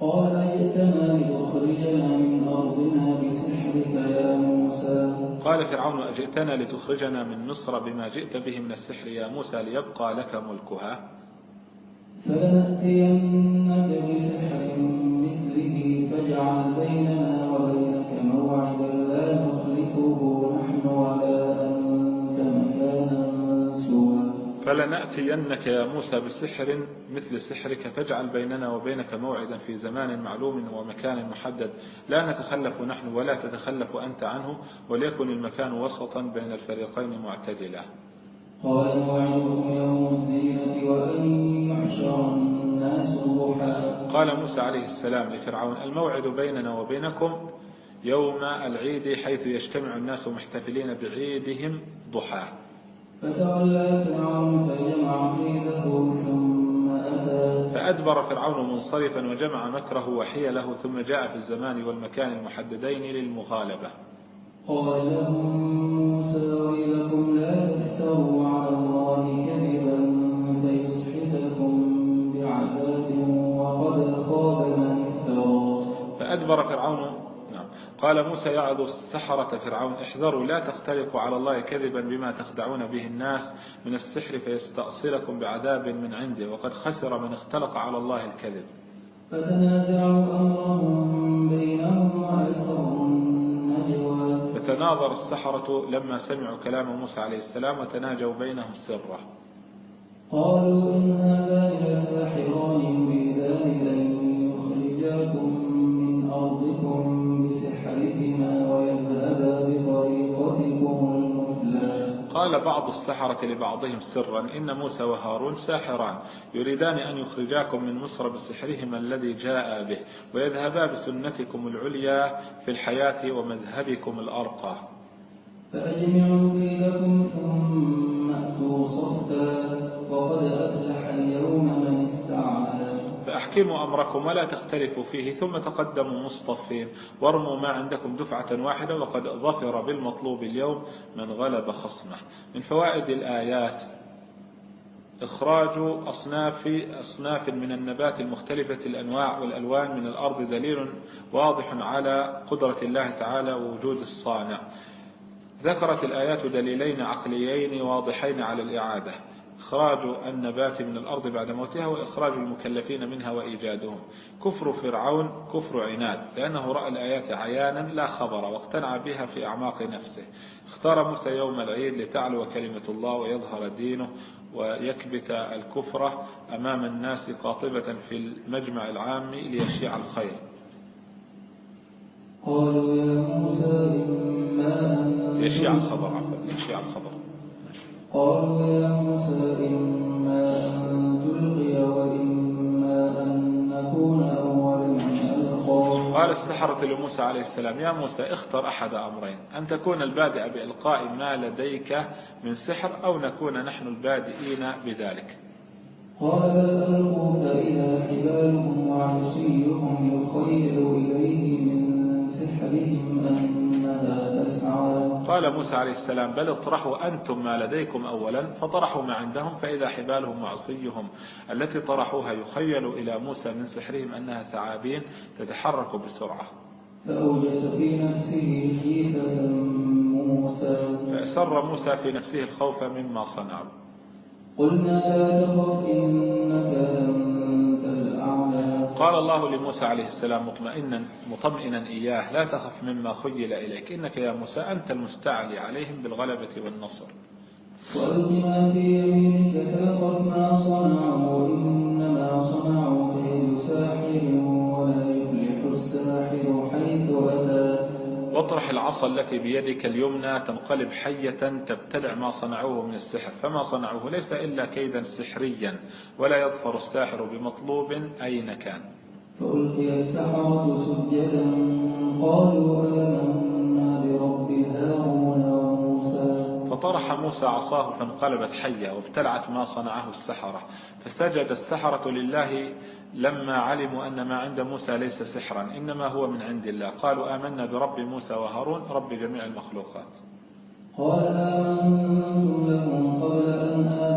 قال جئتنا لتخرجنا من أرضنا بسحرك يا موسى. قال فرعون أجئتنا لتخرجنا من مصر بما جئت به من السحر يا موسى ليبقى لك ملكها؟ فلنأتينك بسحر مثله فاجعل فلنأتينك يا موسى بسحر مثل سحرك فاجعل بيننا وبينك موعدا في زمان معلوم ومكان محدد. لا نتخلف نحن ولا تتخلف أنت عنه وليكن المكان وسطا بين الفريقين معتدلا. قال موعدكم يوم الزينة وأن يحشر الناس ضحى. قال موسى عليه السلام لفرعون الموعد بيننا وبينكم يوم العيد حيث يجتمع الناس محتفلين بعيدهم ضحى. فتولى فرعون فجمع كيده ثم أتى. فأدبر فرعون منصرفا وجمع مكره وحيله ثم جاء في الزمان والمكان المحددين للمغالبة. قال لهم موسى ويلكم لا تفتروا على الله كذبا فيسحتكم بعذاب وقد خاب من افترى. فأدبر فرعون قال موسى يعظ السحرة فرعون احذروا لا تختلقوا على الله كذبا بما تخدعون به الناس. من السحر فيستأصلكم بعذاب من عنده وقد خسر من اختلق على الله الكذب. فتنازعوا أمرهم بينهم وأسروا النجوى فتناظر السحرة لما سمعوا كلام موسى عليه السلام وتناجوا بينهم سرا. قالوا إن هذان لساحران يريدان أن يخرجاكم من أرضكم. المثلى قال بعض السحرة لبعضهم سرا إن موسى وهارون ساحران يريدان أن يخرجاكم من مصر بسحرهما الذي جاء به ويذهبا بسنتكم العليا في الحياة ومذهبكم الأرقى. فأجمعوا كيدكم ثم أتوا صفا وقد أفلح فأحكموا أمركم ولا تختلفوا فيه ثم تقدموا مصطفين. وارموا ما عندكم دفعة واحدة وقد ظفر بالمطلوب اليوم من غلب خصمه. من فوائد الآيات إخراج أصناف أصناف من النبات المختلفة الأنواع والألوان من الأرض دليل واضح على قدرة الله تعالى ووجود الصانع. ذكرت الآيات دليلين عقليين واضحين على الإعادة. إخراج النبات من الأرض بعد موتها وإخراج المكلفين منها وإيجادهم. كفر فرعون كفر عناد. لأنه رأى الآيات عيانا لا خبر واقتنع بها في أعماق نفسه. اختار موسى يوم العيد لتعلو كلمة الله ويظهر دينه ويكبت الكفر أمام الناس قاطبة في المجمع العام ليشيع الخير. قالوا يا موسى إما أن يشيع الخبر عفوا يشيع الخبر. قالوا يا موسى إما أن تلقي وإما أن نكون أول من ألقى. قال السحرة لموسى عليه السلام يا موسى اختر أحد أمرين أن تكون البادئ بإلقاء ما لديك من سحر أو نكون نحن البادئين بذلك. قال ألقوا فإذا حبالهم وعصيهم يخيل إليه من سحرهم تسعى قال موسى عليه السلام بل اطرحوا أنتم ما لديكم أولا فطرحوا ما عندهم فإذا حبالهم وعصيهم التي طرحوها يخيل إلى موسى من سحرهم أنها ثعابين تتحرك بسرعة. فأوجس في نفسه خيفة موسى. فأسر موسى في نفسه الخوف مما صنعوا قلنا لا تخف إنك لن قال الله لموسى عليه السلام مطمئنا مطمئنا إياه لا تخف مما خيل إليك إنك يا موسى أنت المستعلي عليهم بالغلبة والنصر. وألق ما في يمينك تلقف ما صنعوا إنما صنعوا ساحر ولا يفلح الساحر حيث أتى. واطرح العصا التي بيدك اليمنى تنقلب حية تبتلع ما صنعوه من السحر. فما صنعوه؟ ليس إلا كيدا سحريا ولا يظفر الساحر بمطلوب أين كان. فألقي السحرة سجدا قالوا آمنا برب هارون وموسى. فطرح موسى عصاه فانقلبت حية وابتلعت ما صنعه السحرة. فسجد السحرة لله لما علموا أن ما عند موسى ليس سحرا إنما هو من عند الله. قالوا آمنا برب موسى وهارون رب جميع المخلوقات. قال آمنتم لكم قبل أن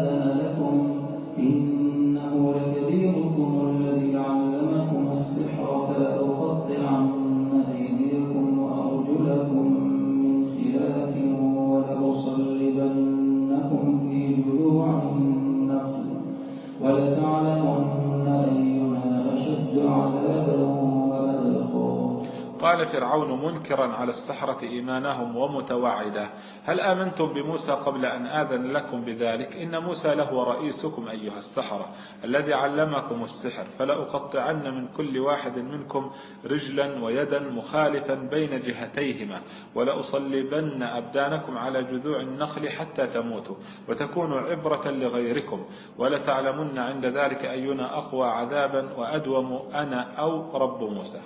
قال فرعون منكرا على السحرة إيمانهم ومتوعدا هل آمنتم بموسى قبل أن آذن لكم بذلك؟ إن موسى له رئيسكم أيها السحرة الذي علمكم السحر فلأقطعن من كل واحد منكم رجلا ويدا مخالفا بين جهتيهما ولأصلبن أبدانكم على جذوع النخل حتى تموتوا وتكونوا عبرة لغيركم ولتعلمن عند ذلك أينا أقوى عذابا وأدوم أنا أو رب موسى.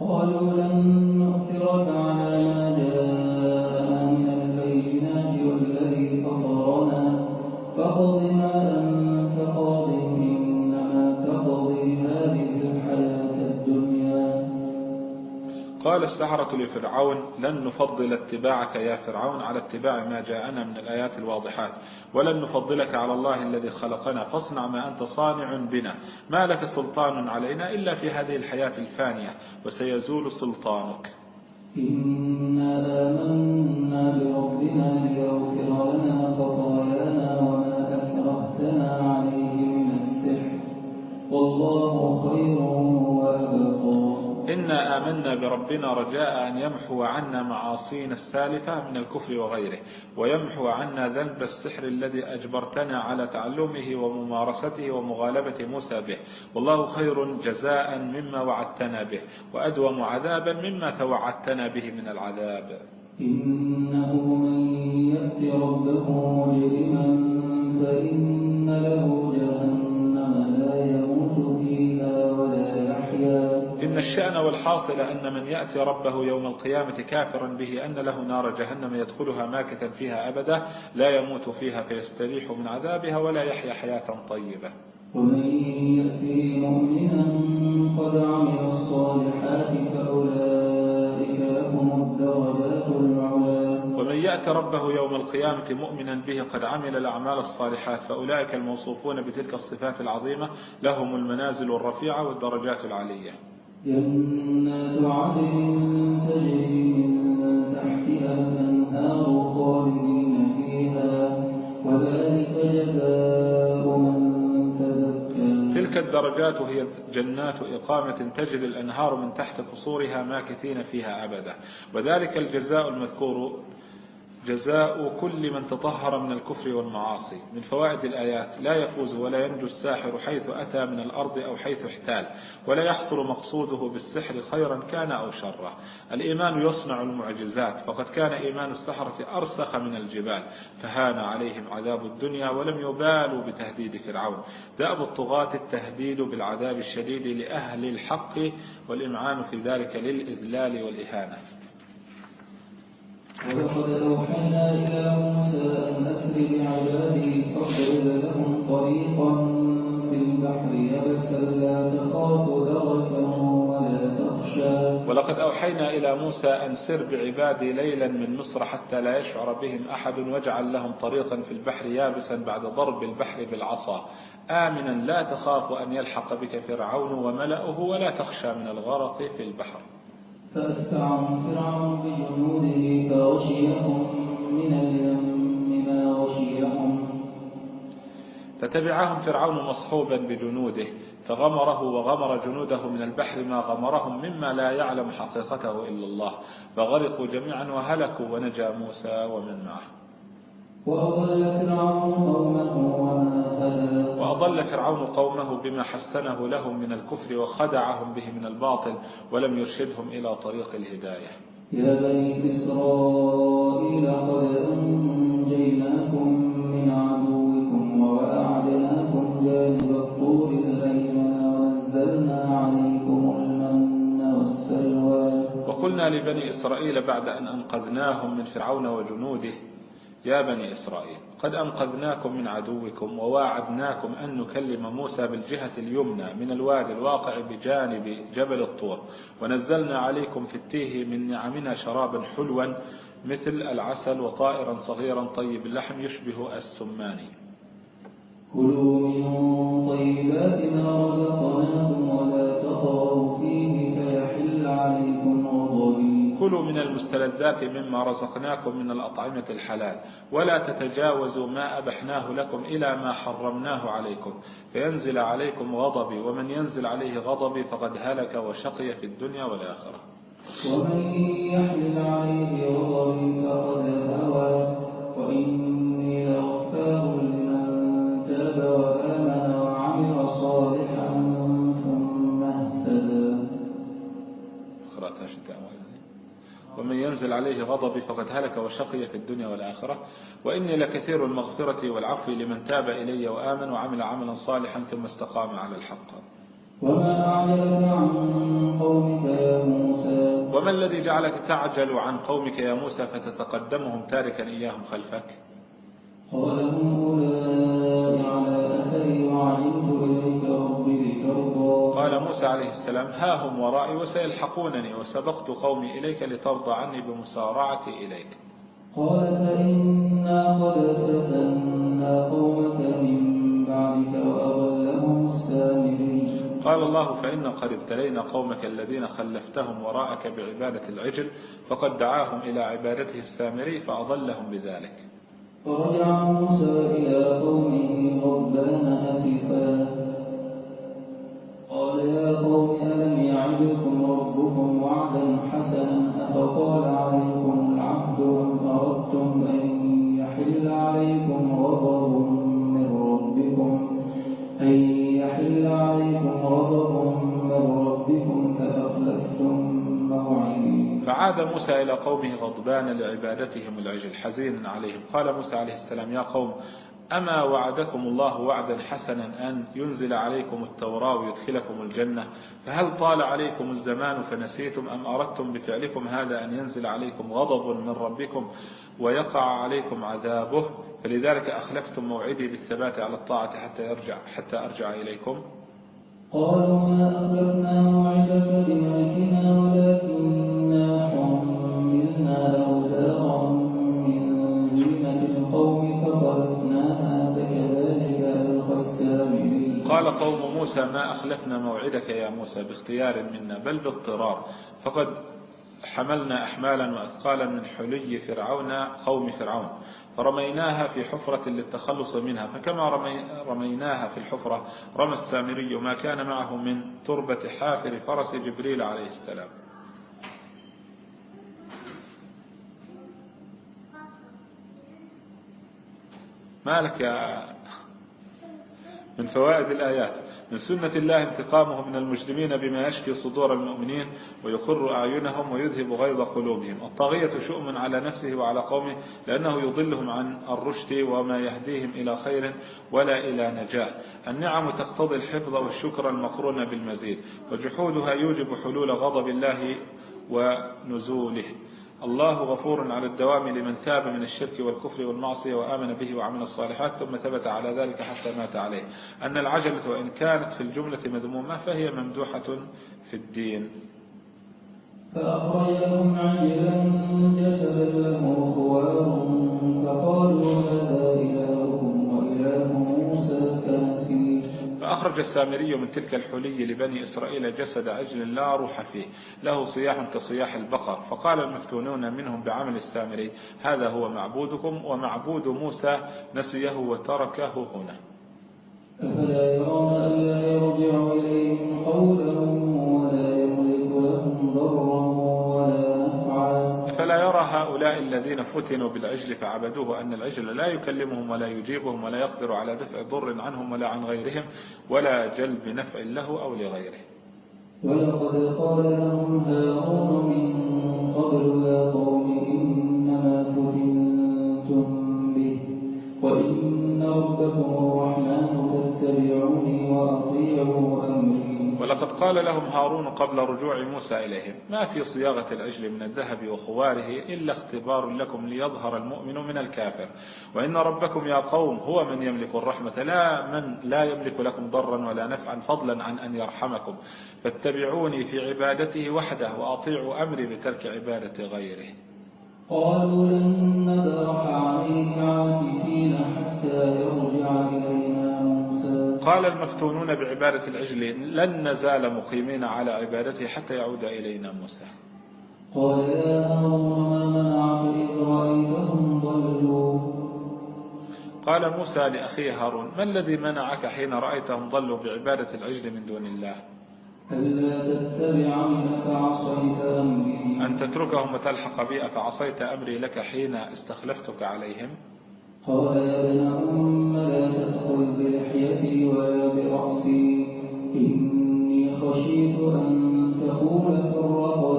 قالوا لن نؤثرك على ما جاءنا من البينات والذي فطرنا فاقض ما أنت قاض قال السحرة لفرعون لن نفضل اتباعك يا فرعون على اتباع ما جاءنا من الآيات الواضحات ولن نفضلك على الله الذي خلقنا فاصنع ما أنت صانع بنا ما لك سلطان علينا إلا في هذه الحياة الفانية وسيزول سلطانك. إنا آمنا بربنا ليغفر لنا خطايانا وما أكرهتنا عليه من السحر والله إنا آمنا بربنا رجاء أن يمحو عنا معاصينا السالفة من الكفر وغيره ويمحو عنا ذنب السحر الذي أجبرتنا على تعلمه وممارسته ومغالبة موسى به. والله خير جزاء مما وعدتنا به وأدوم عذابا مما توعدتنا به من العذاب. إنه من يأت ربه مجرما فإن له الشأن والحاصل أن من يأتي ربه يوم القيامة كافرا به أن له نار جهنم يدخلها ماكثا فيها أبدا لا يموت فيها فيستريح من عذابها ولا يحيا حياة طيبة. ومن يأته مؤمنا قد عمل الصالحات فأولئك لهم الدرجات العلى. ومن يأت ربه يوم القيامة مؤمنا به قد عمل الأعمال الصالحات فأولئك الموصوفون بتلك الصفات العظيمة لهم المنازل الرفيعة والدرجات العلية. جنات عدن تجري من تحتها الأنهار خالدين فيها وذلك جزاء من تزكى. تلك الدرجات هي جنات إقامة تجري الأنهار من تحت قصورها ماكثين فيها أبدا وذلك الجزاء المذكور جزاء كل من تطهر من الكفر والمعاصي. من فوائد الآيات لا يفوز ولا ينجو الساحر حيث أتى من الأرض أو حيث احتال ولا يحصل مقصوده بالسحر خيرا كان أو شرا الإيمان يصنع المعجزات فقد كان إيمان السحرة أرسخ من الجبال فهان عليهم عذاب الدنيا ولم يبالوا بتهديد فرعون. دأب الطغاة التهديد بالعذاب الشديد لأهل الحق والإمعان في ذلك للإذلال والإهانة. ولقد أوحينا إلى موسى أن أسر بعبادي فاضرب لهم طريقا في البحر يبسا لا تخاف دركا ولا تخشى ولقد أوحينا إلى موسى أن سر بعبادي ليلا من مصر حتى لا يشعر بهم أحد واجعل لهم طريقا في البحر يابسا بعد ضرب البحر بالعصا. آمنا لا تخاف أن يلحق بك فرعون وملأه ولا تخشى من الغرق في البحر. فأتبعهم فرعون بجنوده فغشيهم من اليم ما غشيهم. فتبعهم فرعون مصحوبا بجنوده فغمره وغمر جنوده من البحر ما غمرهم مما لا يعلم حقيقته إلا الله. فغرقوا جميعا وهلكوا ونجا موسى ومن معه. وأضل فرعون قومه وما وأضل فرعون قومه بما حسنه لهم من الكفر وخدعهم به من الباطل ولم يرشدهم إلى طريق الهداية. يا بني إسرائيل قد أنجيناكم من عدوكم وواعدناكم جانب الطور الأيمن ونزلنا عليكم المن والسلوى. وقلنا لبني إسرائيل بعد أن أنقذناهم من فرعون وجنوده يا بني إسرائيل قد أنقذناكم من عدوكم وواعدناكم أن نكلم موسى بالجهة اليمنى من الوادي الواقع بجانب جبل الطور ونزلنا عليكم في التيه من نعمنا شرابا حلوا مثل العسل وطائرا صغيرا طيب اللحم يشبه السماني. كلوا من طيبات ما رزقناكم ولا تطغوا فيه فيحل عليكم كلوا من المستلذات مما رزقناكم من الأطعمة الحلال ولا تتجاوزوا ما أبحناه لكم إلى ما حرمناه عليكم. فينزل عليكم غضبي ومن ينزل عليه غضبي فقد هلك وشقي في الدنيا والآخرة. ومن يحمل عليه غضبي فقد هوى وإني ومن ينزل عليه غضبي فقد هلك وشقي في الدنيا والآخرة. وإني لكثير المغفرة والعفو لمن تاب إلي وآمن وعمل عملا صالحا ثم استقام على الحق. وما أعجلك عن قومك يا موسى؟ وما الذي جعلك تعجل عن قومك يا موسى فتتقدمهم تاركا إياهم خلفك؟ قال هم أولئك على أثري لترضى قال موسى عليه السلام ها هم ورائي وسيلحقونني وسبقت قومي إليك لترضى عني بمسارعتي إليك. قال فإنا قد فتنا قومك من بعدك وأضلهم السامري قال الله فإن قد ابتلينا قومك الذين خلفتهم وراءك بعبادة العجل فقد دعاهم إلى عبادته السامري فأضلهم بذلك. فرجع موسى إلى قومه غضبان أسفا. قال يا قوم ألم يعدكم ربكم وعدا حسنا أفطال عليكم العهد أم أردتم أن يحل عليكم غضب من ربكم أن يحل عليكم غضب من ربكم فأخلفتم موعدي. فعاد موسى إلى قومه غضبان لعبادتهم العجل حزينا عليهم. قال موسى عليه السلام يا قوم أما وعدكم الله وعدا حسنا أن ينزل عليكم التوراة ويدخلكم الجنة فهل طال عليكم الزمان فنسيتم أم أردتم بفعلكم هذا أن ينزل عليكم غضب من ربكم ويقع عليكم عذابه؟ فلذلك أخلفتم موعدي بالثبات على الطاعة حتى يرجع حتى أرجع إليكم. قالوا ما أخلفنا موعدك بملكنا ولكننا قوم موسى ما أخلفنا موعدك يا موسى باختيار منا بل باضطرار. فقد حملنا أحمالا وأثقالا من حلي فرعون قوم فرعون. فرميناها في حفرة للتخلص منها. فكما رمي رميناها في الحفرة رمى السامري ما كان معه من تربة حافر فرس جبريل عليه السلام. مالك يا من فوائد الآيات. من سنة الله انتقامه من المجرمين بما يشفي صدور المؤمنين ويقر أعينهم ويذهب غيظ قلوبهم. الطاغية شؤم على نفسه وعلى قومه لأنه يضلهم عن الرشد وما يهديهم إلى خير ولا إلى نجاة. النعم تقتضي الحفظ والشكر المقرون بالمزيد وجحودها يوجب حلول غضب الله ونزوله. الله غفور على الدوام لمن تاب من الشرك والكفر والمعصية وآمن به وعمل الصالحات ثم ثبت على ذلك حتى مات عليه. أن العجلة وإن كانت في الجملة مذمومة فهي ممدوحة في الدين. فأخرج لهم عجلا جسدا له خوار فقالوا هذا إلهكم فأخرج السامري من تلك الحلي لبني إسرائيل جسد عجل لا روح فيه له صياح كصياح البقر. فقال المفتونون منهم بعمل السامري هذا هو معبودكم ومعبود موسى نسيه وتركه هنا. أفلا يرون ألا يرجع إليهم قولا هؤلاء الذين فتنوا بالعجل فعبدوه أن العجل لا يكلمهم ولا يجيبهم ولا يقدر على دفع ضر عنهم ولا عن غيرهم ولا جلب نفع له أو لغيره. ولقد قال لهم هارون من قبل يا قوم إنما فتنتم به وإن ربكم الرحمن ولقد قال لهم هارون قبل رجوع موسى إليهم ما في صياغة العجل من الذهب وخواره إلا اختبار لكم ليظهر المؤمن من الكافر وإن ربكم يا قوم هو من يملك الرحمة لا من لا يملك لكم ضرا ولا نفعا فضلا عن أن يرحمكم فاتبعوني في عبادته وحده وأطيعوا أمري بترك عبادة غيره. قالوا لن نبرح عليه عاكفين حتى يرجع إلينا. قال المفتونون بعبادة العجل لن نزال مقيمين على عبادته حتى يعود إلينا موسى. قال يا قال موسى لأخيه هارون ما الذي منعك حين رأيتهم ضلوا بعبادة العجل من دون الله؟ أن تتركهم وتلحق بي أفعصيت أمري لك حين استخلفتك عليهم؟ قال يا لا بلحيتي ولا برأسي. إني خشيت أن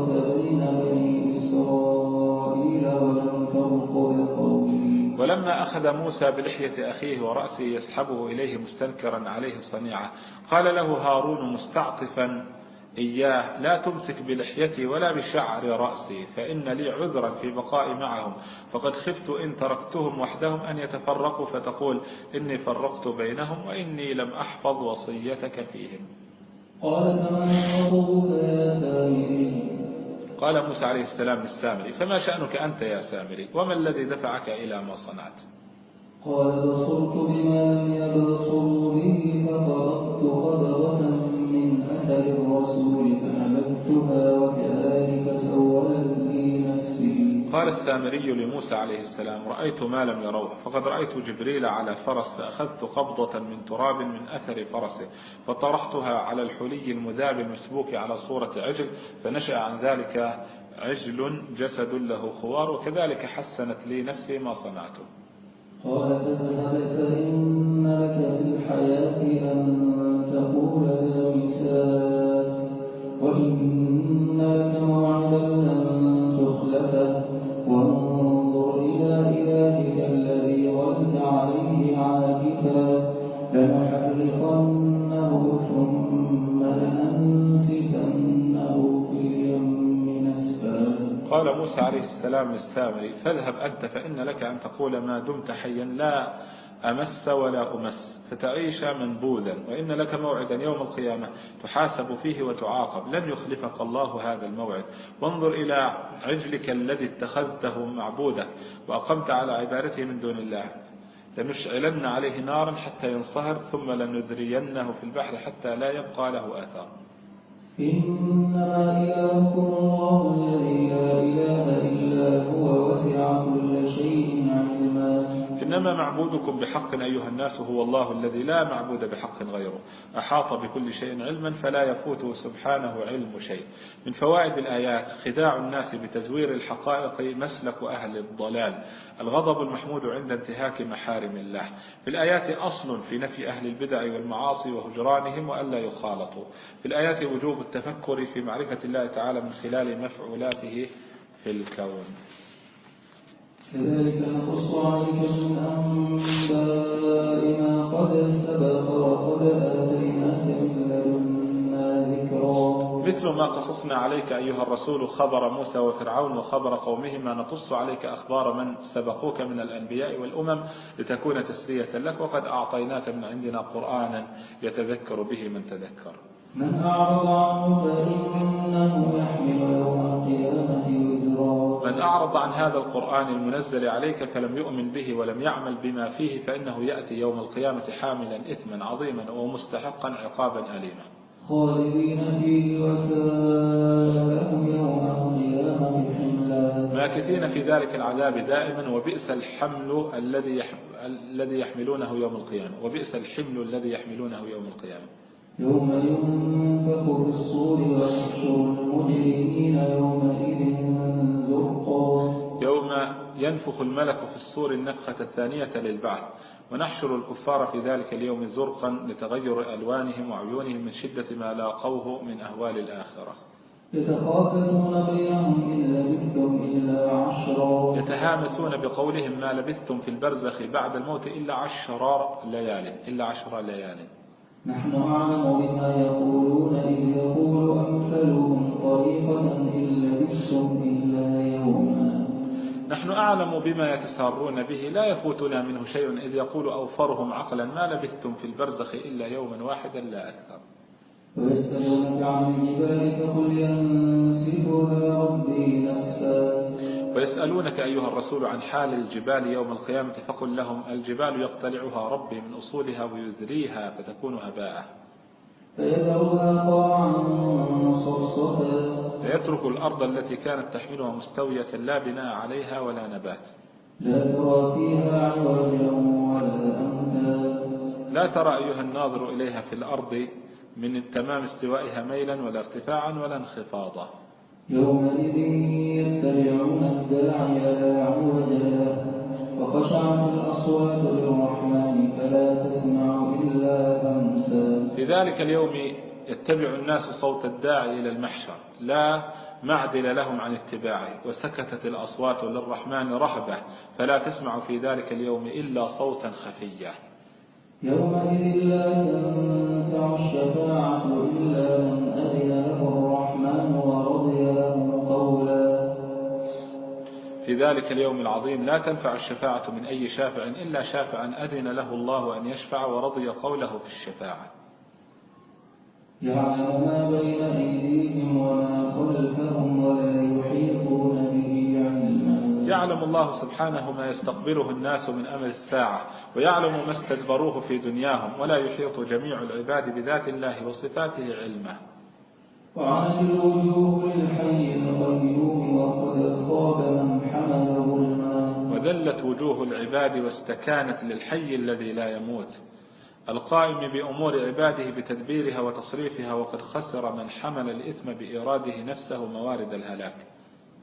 بين بني إسرائيل ولم ولما أخذ موسى بلحية أخيه ورأسه يسحبه إليه مستنكرا عليه الصنيعة قال له هارون مستعطفا. إياه لا تمسك بلحيتي ولا بشعر رأسي فإن لي عذرا في بقاء معهم. فقد خفت إن تركتهم وحدهم أن يتفرقوا فتقول إني فرقت بينهم وإني لم أحفظ وصيتك فيهم. قال يا سامري؟ قال موسى عليه السلام للسامري فما شأنك أنت يا سامري؟ وما الذي دفعك إلى ما صنعت؟ قال بصرت بما لم يبصروا به فقرضت قبضة وكذلك سولت لي نفسي. قال السامري لموسى عليه السلام رأيت ما لم يروه فقد رأيت جبريل على فرس فأخذت قبضة من تراب من أثر فرسه فطرحتها على الحلي المذاب المسبوك على صورة عجل فنشأ عن ذلك عجل جسد له خوار وكذلك حسنت لي نفسي ما صنعته قال فاذهب فإن لك في الحياة أن تقول لا تخلفه وانظر إلى إلهك الذي عليه عاكفا. لنحرقنه ثم لننسفنه في قال موسى عليه السلام للسامري فاذهب أنت فإن لك أن تقول ما دمت حيا لا أمس ولا أمس. فتعيش منبوذا وإن لك موعدا يوم القيامة تحاسب فيه وتعاقب. لن يخلفك الله هذا الموعد. وانظر إلى عجلك الذي اتخذته معبودا وأقمت على عبادته من دون الله. لنشعلن عليه نارا حتى ينصهر ثم لنذرينه في البحر حتى لا يبقى له أثر إنما إلهكم الله الذي لا إله إلا هو وسع كل شيء إنما معبودكم بحق أيها الناس هو الله الذي لا معبود بحق غيره. أحاط بكل شيء علما فلا يفوته سبحانه علم شيء. من فوائد الآيات خداع الناس بتزوير الحقائق مسلك أهل الضلال. الغضب المحمود عند انتهاك محارم الله. في الآيات أصل في نفي أهل البدع والمعاصي وهجرانهم وألا يخالطوا. في الآيات وجوب التفكر في معرفة الله تعالى من خلال مفعولاته في الكون. كذلك نقص عليك من أنباء ما قد سبق وقد آتيناك من لدنا ذكرا. مثل ما قصصنا عليك أيها الرسول خبر موسى وفرعون وخبر قومهما نقص عليك أخبار من سبقوك من الأنبياء والأمم لتكون تسلية لك وقد أعطيناك من عندنا قرآنا يتذكر به من تذكر. من أعرض عنه فإنه يحمل يوم القيامة وزرا. من أعرض عن هذا القرآن المنزل عليك فلم يؤمن به ولم يعمل بما فيه فإنه يأتي يوم القيامة حاملا إثما عظيما ومستحقا عقابا أليما. خالدين فيه يوم القيامة حملا. ماكثين في ذلك العذاب دائما وبئس الحمل الذي الذي يحملونه يوم القيامة. وبئس الحمل الذي يحملونه يوم القيامة. يوم ينفق في الصور المجرمين يومئذ زرقا. يوم ينفخ الملك في الصور النفخة الثانية للبعث ونحشر الكفار في ذلك اليوم زرقا لتغير ألوانهم وعيونهم من شدة ما لاقوه من أهوال الآخرة. يتخافتون بينهم إن لبثتم إلا عشرا. يتهامسون بقولهم ما لبثتم في البرزخ بعد الموت إلا عشر ليال إلا عشر ليال. نحن أعلم بما يقولون إذ يقول أمثلهم طريقة إن لبثتم إلا يوما. نحن أعلم بما يتسارون به لا يفوتنا منه شيء إذ يقول أوفرهم عقلا ما لبثتم في البرزخ إلا يوما واحدا لا أكثر. ويسألونك عن الجبال فقل ينسفها ربي ويسألونك أيها الرسول عن حال الجبال يوم القيامة فقل لهم الجبال يقتلعها ربي من أصولها ويذريها فتكون هباء فيترك الأرض التي كانت تحملها مستوية لا بناء عليها ولا نبات. لا ترى أيها الناظر إليها في الأرض من تمام استوائها ميلا ولا ارتفاعا ولا انخفاضا. يومئذ يتبعون الداعي لا عوج له. وخشعت الأصوات للرحمن فلا تسمع إلا همسا في ذلك اليوم يتبع الناس صوت الداعي إلى المحشر. لا معدل لهم عن اتباعه. وسكتت الأصوات للرحمن رهبة. فلا تسمع في ذلك اليوم إلا صوتا خفيا. يومئذ لا تنفع الشفاعة إلا من أذن له الرحمن في ذلك اليوم العظيم لا تنفع الشفاعة من أي شافع إلا شافعا أذن له الله أن يشفع ورضي قوله في الشفاعة يعلم ما بين أيديهم وما خلفهم ولا يحيطون به علما. يعلم الله سبحانه ما يستقبله الناس من أمر الساعة ويعلم ما استدبروه في دنياهم ولا يحيط جميع العباد بذات الله وصفاته علما وعن الوجوه للحي القيوم وقد خاب من وذلت وجوه العباد واستكانت للحي الذي لا يموت. القائم بأمور عباده بتدبيرها وتصريفها وقد خسر من حمل الإثم بإراده نفسه موارد الهلاك.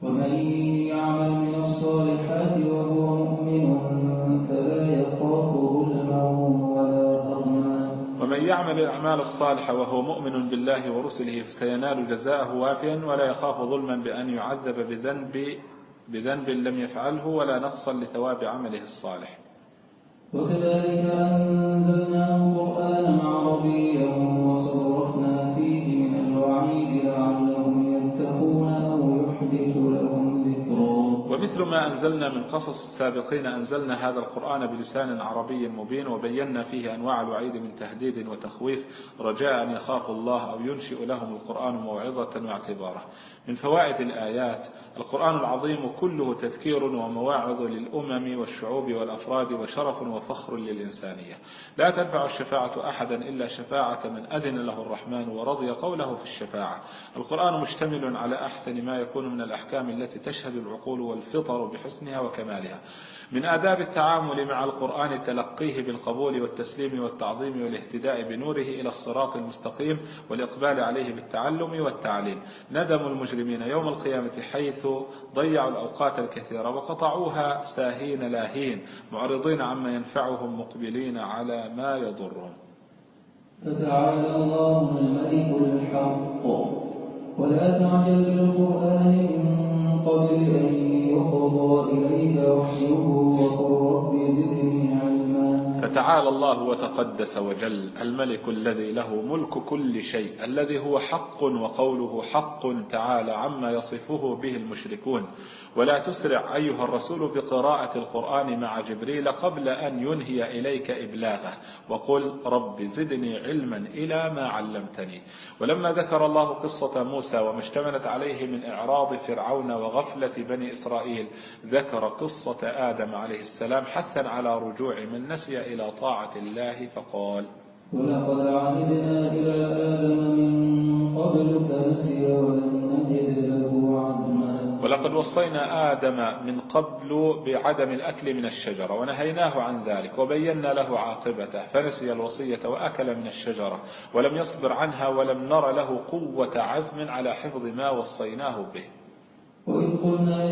ومن يعمل من الصالحات وهو مؤمن فلا يخاف ظلما ولا هضما ومن يعمل الأعمال الصالحة وهو مؤمن بالله ورسله فسينال جزاءه وافيا ولا يخاف ظلما بأن يعذب بذنب بذنب لم يفعله ولا نقصا لثواب عمله الصالح. وكذلك أنزلناه قرآنا عربيا وصرفنا فيه من الوعيد لعلهم يتقون أو يحدث لهم ذكرا ومثل ما أنزلنا من قصص السابقين أنزلنا هذا القرآن بلسان عربي مبين وبينا فيه أنواع الوعيد من تهديد وتخويف رجاء أن يخافوا الله أو ينشئ لهم القرآن موعظة واعتبارا من فوائد الآيات القرآن العظيم كله تذكير ومواعظ للأمم والشعوب والأفراد وشرف وفخر للإنسانية. لا تنفع الشفاعة أحدا إلا شفاعة من أذن له الرحمن ورضي قوله في الشفاعة. القرآن مشتمل على أحسن ما يكون من الأحكام التي تشهد العقول والفطر بحسنها وكمالها. من آداب التعامل مع القرآن تلقيه بالقبول والتسليم والتعظيم والاهتداء بنوره إلى الصراط المستقيم والإقبال عليه بالتعلم والتعليم ندم المجرمين يوم القيامة حيث ضيعوا الأوقات الكثيرة وقطعوها ساهين لاهين معرضين عما ينفعهم مقبلين على ما يضرهم. فتعالى الله الملك الحق. ولا تعجل بالقرآن من قبل أن يقضى. فتعالى الله وتقدس وجل الملك الذي له ملك كل شيء الذي هو حق وقوله حق تعالى عما يصفه به المشركون. ولا تسرع أيها الرسول بقراءة القرآن مع جبريل قبل أن ينهي إليك إبلاغه. وقل رب زدني علما إلى ما علمتني. ولما ذكر الله قصة موسى وما اشتملت عليه من إعراض فرعون وغفلة بني إسرائيل ذكر قصة آدم عليه السلام حثا على رجوع من نسي إلى طاعة الله فقال ولقد عهدنا إلى آدم من قبل فنسي ولم ولقد وصينا آدم من قبل بعدم الأكل من الشجرة ونهيناه عن ذلك وبينا له عاقبته فنسي الوصية وأكل من الشجرة ولم يصبر عنها ولم نر له قوة عزم على حفظ ما وصيناه به. وإذ قلنا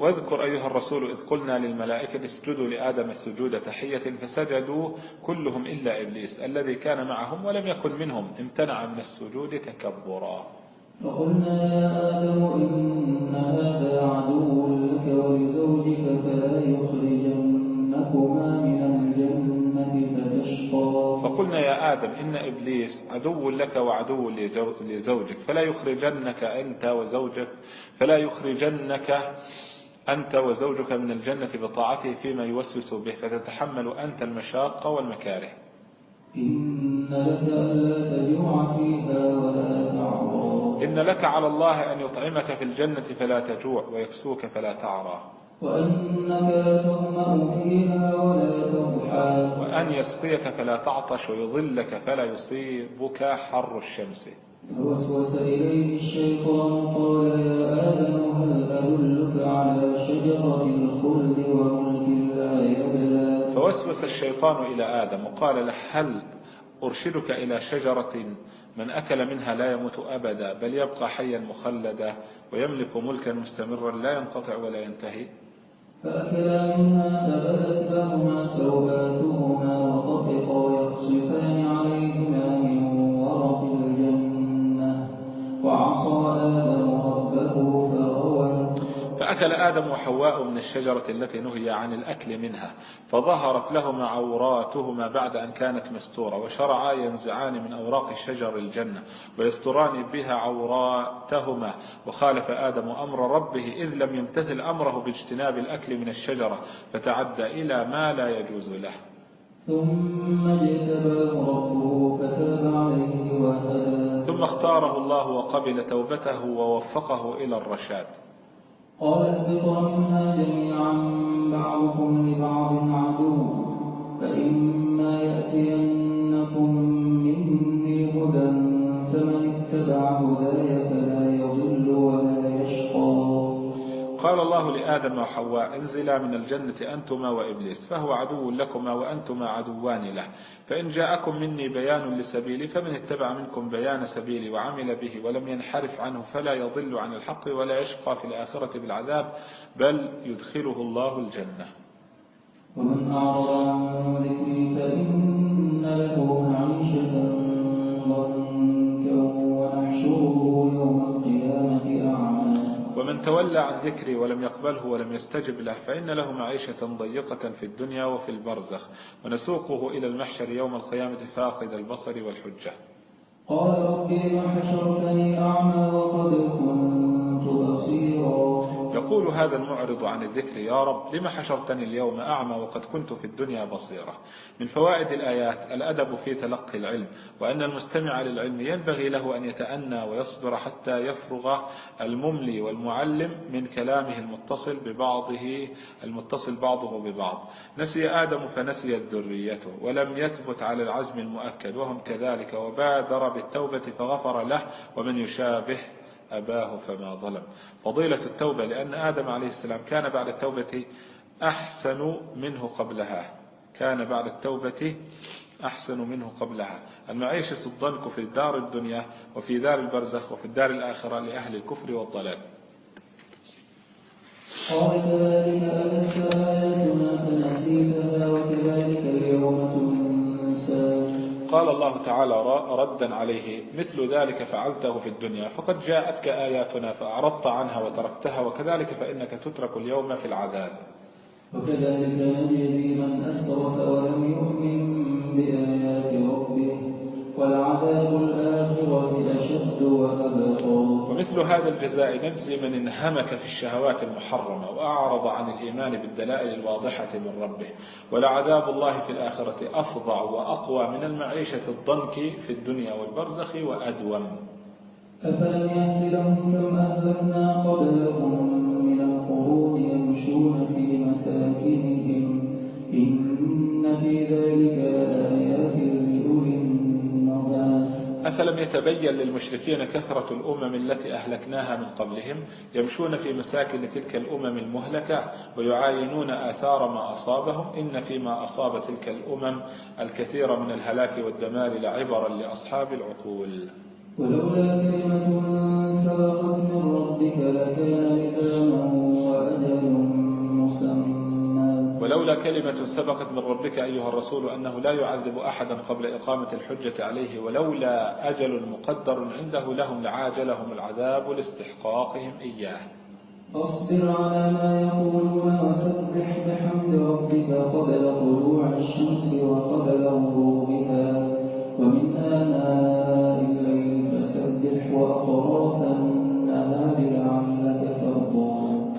واذكر أيها الرسول إذ قلنا للملائكة اسجدوا لآدم السجود تحية فسجدوا كلهم إلا إبليس الذي كان معهم ولم يكن منهم امتنع من السجود تكبرا. فقلنا يا آدم إن هذا عدو لك ولزوجك فلا يخرجنكما من الجنة فتشقى. فقلنا يا آدم إن إبليس عدو لك وعدو لزوجك فلا يخرجنك أنت وزوجك فلا يخرجنك أنت وزوجك من الجنة بطاعته فيما يوسوس به فتتحمل أنت المشاق والمكاره. إن لك ألا تجوع فيها ولا تعرى. إن لك على الله أن يطعمك في الجنة فلا تجوع ويكسوك فلا تعرى. وأنك لا تظمأ فيها ولا تضحى. وأن يسقيك فلا تعطش ويظلك فلا يصيبك حر الشمس. فوسوس إليه الشيطان قال يا آدم هل أدلك على شجرة الخلد وملك لا يبلى فوسوس الشيطان إلى آدم وقال له هل أرشدك إلى شجرة من أكل منها لا يموت أبدا بل يبقى حيا مخلدا ويملك ملكا مستمرا لا ينقطع ولا ينتهي؟ فأكلا منها فبدت لهما سوآتهما وطفقا يخصفان عليهما وعصى آدم ربه فغوى فأكل آدم وحواء من الشجرة التي نهي عن الأكل منها فظهرت لهما عوراتهما بعد أن كانت مستورة وشرعا ينزعان من أوراق شجر الجنة ويستران بها عوراتهما وخالف آدم أمر ربه إذ لم يمتثل أمره باجتناب الأكل من الشجرة فتعدى إلى ما لا يجوز له. ثم اجتباه ربه فتاب عليه وهدى ثم اختاره الله وقبل توبته ووفقه إلى الرشاد. قال اهبطا منها جميعا بعضكم لبعض عدو فإما يأتينكم قال الله لآدم وحواء انزلا من الجنة أنتما وإبليس فهو عدو لكما وأنتما عدوان له. فإن جاءكم مني بيان لسبيلي فمن اتبع منكم بيان سبيلي وعمل به ولم ينحرف عنه فلا يضل عن الحق ولا يشقى في الآخرة بالعذاب بل يدخله الله الجنة. ومن أعرض عن ذكري فإن له تولى عن ذكري ولم يقبله ولم يستجب له فإن له معيشة ضيقة في الدنيا وفي البرزخ ونسوقه إلى المحشر يوم القيامة فاقد البصر والحجة. قال رب لم حشرتني أعمى وقد كنت بصيرا. يقول هذا المعرض عن الذكر يا رب لما حشرتني اليوم أعمى وقد كنت في الدنيا بصيرة. من فوائد الآيات الأدب في تلقي العلم وأن المستمع للعلم ينبغي له أن يتأنى ويصبر حتى يفرغ المملي والمعلم من كلامه المتصل ببعضه المتصل بعضه ببعض. نسي آدم فنسيت ذريته ولم يثبت على العزم المؤكد وهم كذلك وبادر بالتوبة فغفر له ومن يشابه أباه فما ظلم. فضيلة التوبة لأن آدم عليه السلام كان بعد التوبة أحسن منه قبلها. كان بعد التوبة أحسن منه قبلها. المعيشة الضنك في الدار الدنيا وفي دار البرزخ وفي الدار الآخرة لأهل الكفر والضلال. قال كذلك أتتك آياتنا فنسيتها وكذلك قال الله تعالى ردا عليه مثل ذلك فعلته في الدنيا فقد جاءتك آياتنا فأعرضت عنها وتركتها وكذلك فإنك تترك اليوم في العذاب. وكذلك نجزي من أسرف ولم يؤمن بآيات ربه. ولعذاب الآخرة أشد وأبقى. ومثل هذا الجزاء نجزي من انهمك في الشهوات المحرمة وأعرض عن الإيمان بالدلائل الواضحة من ربه. ولعذاب الله في الآخرة أفظع وأقوى من المعيشة الضنك في الدنيا والبرزخ وأدوم أفلم يهد لهم كم أهلكنا قبلهم من القرون يمشون في مساكنهم. إن في ذلك أفلم يتبين للمشركين كثرة الأمم التي أهلكناها من قبلهم يمشون في مساكن تلك الأمم المهلكة ويعاينون آثار ما أصابهم. إن فيما أصاب تلك الأمم الكثير من الهلاك والدمار لعبرا لأصحاب العقول. ولولا كلمة سبقت من ربك لكان لزاما ولولا كلمة سبقت من ربك أيها الرسول أنه لا يعذب أحدا قبل إقامة الحجة عليه ولولا أجل مقدر عنده لهم لعاجلهم العذاب لاستحقاقهم إياه. فاصبر على ما يقولون وسبح بحمد ربك قبل طلوع الشمس وقبل غروبها. ومن آناء الليل فسبح وأطراف النهار لعلك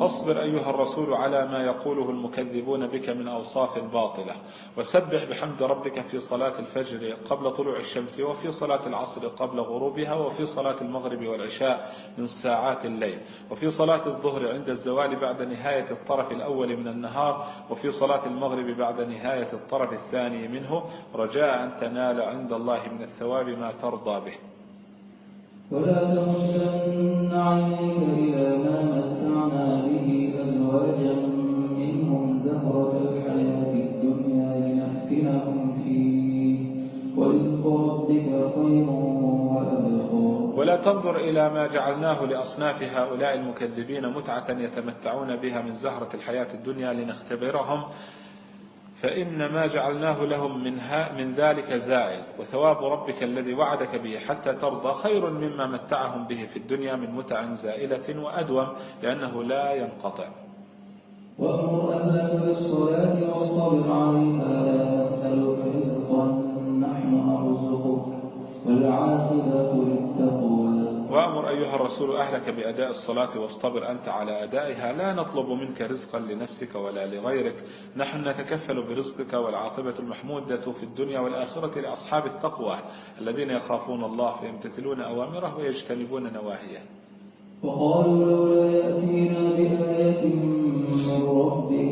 فاصبر أيها الرسول على ما يقوله المكذبون بك من أوصاف باطلة وسبح بحمد ربك في صلاة الفجر قبل طلوع الشمس وفي صلاة العصر قبل غروبها وفي صلاة المغرب والعشاء من ساعات الليل وفي صلاة الظهر عند الزوال بعد نهاية الطرف الأول من النهار وفي صلاة المغرب بعد نهاية الطرف الثاني منه. رجاء أن تنال عند الله من الثواب ما ترضى به. ولا تمدن عينيك إلى ما زهرة الحياة الدنيا لنفتنهم فيه. ورزق ربك خير وأبقى. ولا تنظر إلى ما جعلناه لأصناف هؤلاء المكذبين متعة يتمتعون بها من زهرة الحياة الدنيا لنختبرهم. فإن ما جعلناه لهم من, من ذلك زائل وثواب ربك الذي وعدك به حتى ترضى خير مما متعهم به في الدنيا من متع زائلة وأدوم لأنه لا ينقطع. وأمر أهلك بالصلاة واصطبر عليها لا نسألك رزقا نحن نرزقك والعاقبة للتقوى. وأمر أيها الرسول أهلك بأداء الصلاة واصطبر أنت على أدائها لا نطلب منك رزقا لنفسك ولا لغيرك. نحن نتكفل برزقك والعاقبة المحمودة في الدنيا والآخرة لأصحاب التقوى الذين يخافون الله فيمتثلون أوامره ويجتنبون نواهيه. وقالوا لولا يأتينا بآية من ربه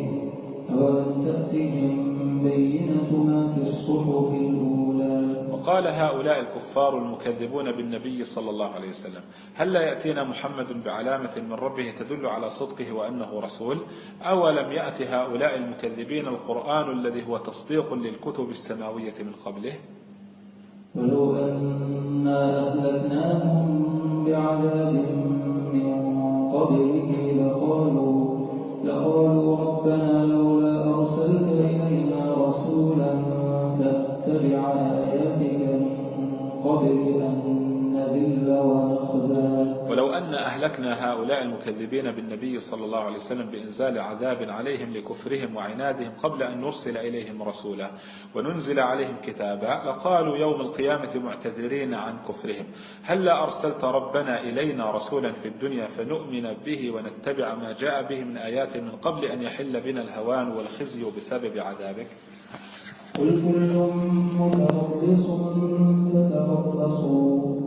أولم تأتهم بينة ما في الصحف الأولى. وقال هؤلاء الكفار المكذبون بالنبي صلى الله عليه وسلم هل لا يأتينا محمد بعلامة من ربه تدل على صدقه وأنه رسول؟ أولم يأتي هؤلاء المكذبين القرآن الذي هو تصديق للكتب السماوية من قبله؟ ولو أنا أهلكناهم بعذاب من قبله لقالوا لقالوا ربنا لولا أرسلت إلينا رسولا فاتبع آياتك من قبل أن ولو أن أهلكنا هؤلاء المكذبين بالنبي صلى الله عليه وسلم بإنزال عذاب عليهم لكفرهم وعنادهم قبل أن نرسل إليهم رسولا وننزل عليهم كتابا لقالوا يوم القيامة معتذرين عن كفرهم. هل لا أرسلت ربنا إلينا رسولا في الدنيا فنؤمن به ونتبع ما جاء به من آيات من قبل أن يحل بنا الهوان والخزي بسبب عذابك؟ قل كل متربص فتربصوا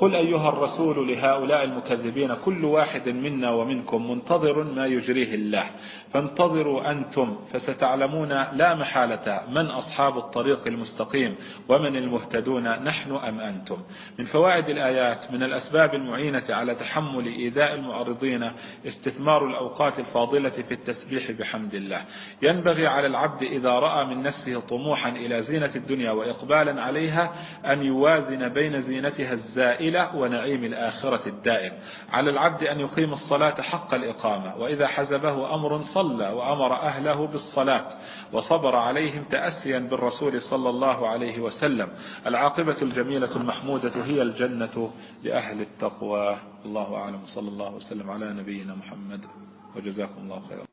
قل أيها الرسول لهؤلاء المكذبين كل واحد منا ومنكم منتظر ما يجريه الله. فانتظروا أنتم فستعلمون لا محالة من أصحاب الطريق المستقيم ومن المهتدون نحن أم أنتم. من فوائد الآيات من الأسباب المعينة على تحمل إيذاء المعرضين استثمار الأوقات الفاضلة في التسبيح بحمد الله. ينبغي على العبد إذا رأى من نفسه طموحا إلى زينة الدنيا وإقبالا عليها أن يوازن بين زينتها الزائلة ونعيم الآخرة الدائم. على العبد أن يقيم الصلاة حق الإقامة وإذا حزبه أمر صلى وأمر أهله بالصلاة وصبر عليهم تأسيا بالرسول صلى الله عليه وسلم. العاقبة الجميلة المحمودة هي الجنة لأهل التقوى. الله أعلم. صلى الله وسلم على نبينا محمد. وجزاكم الله خيرا.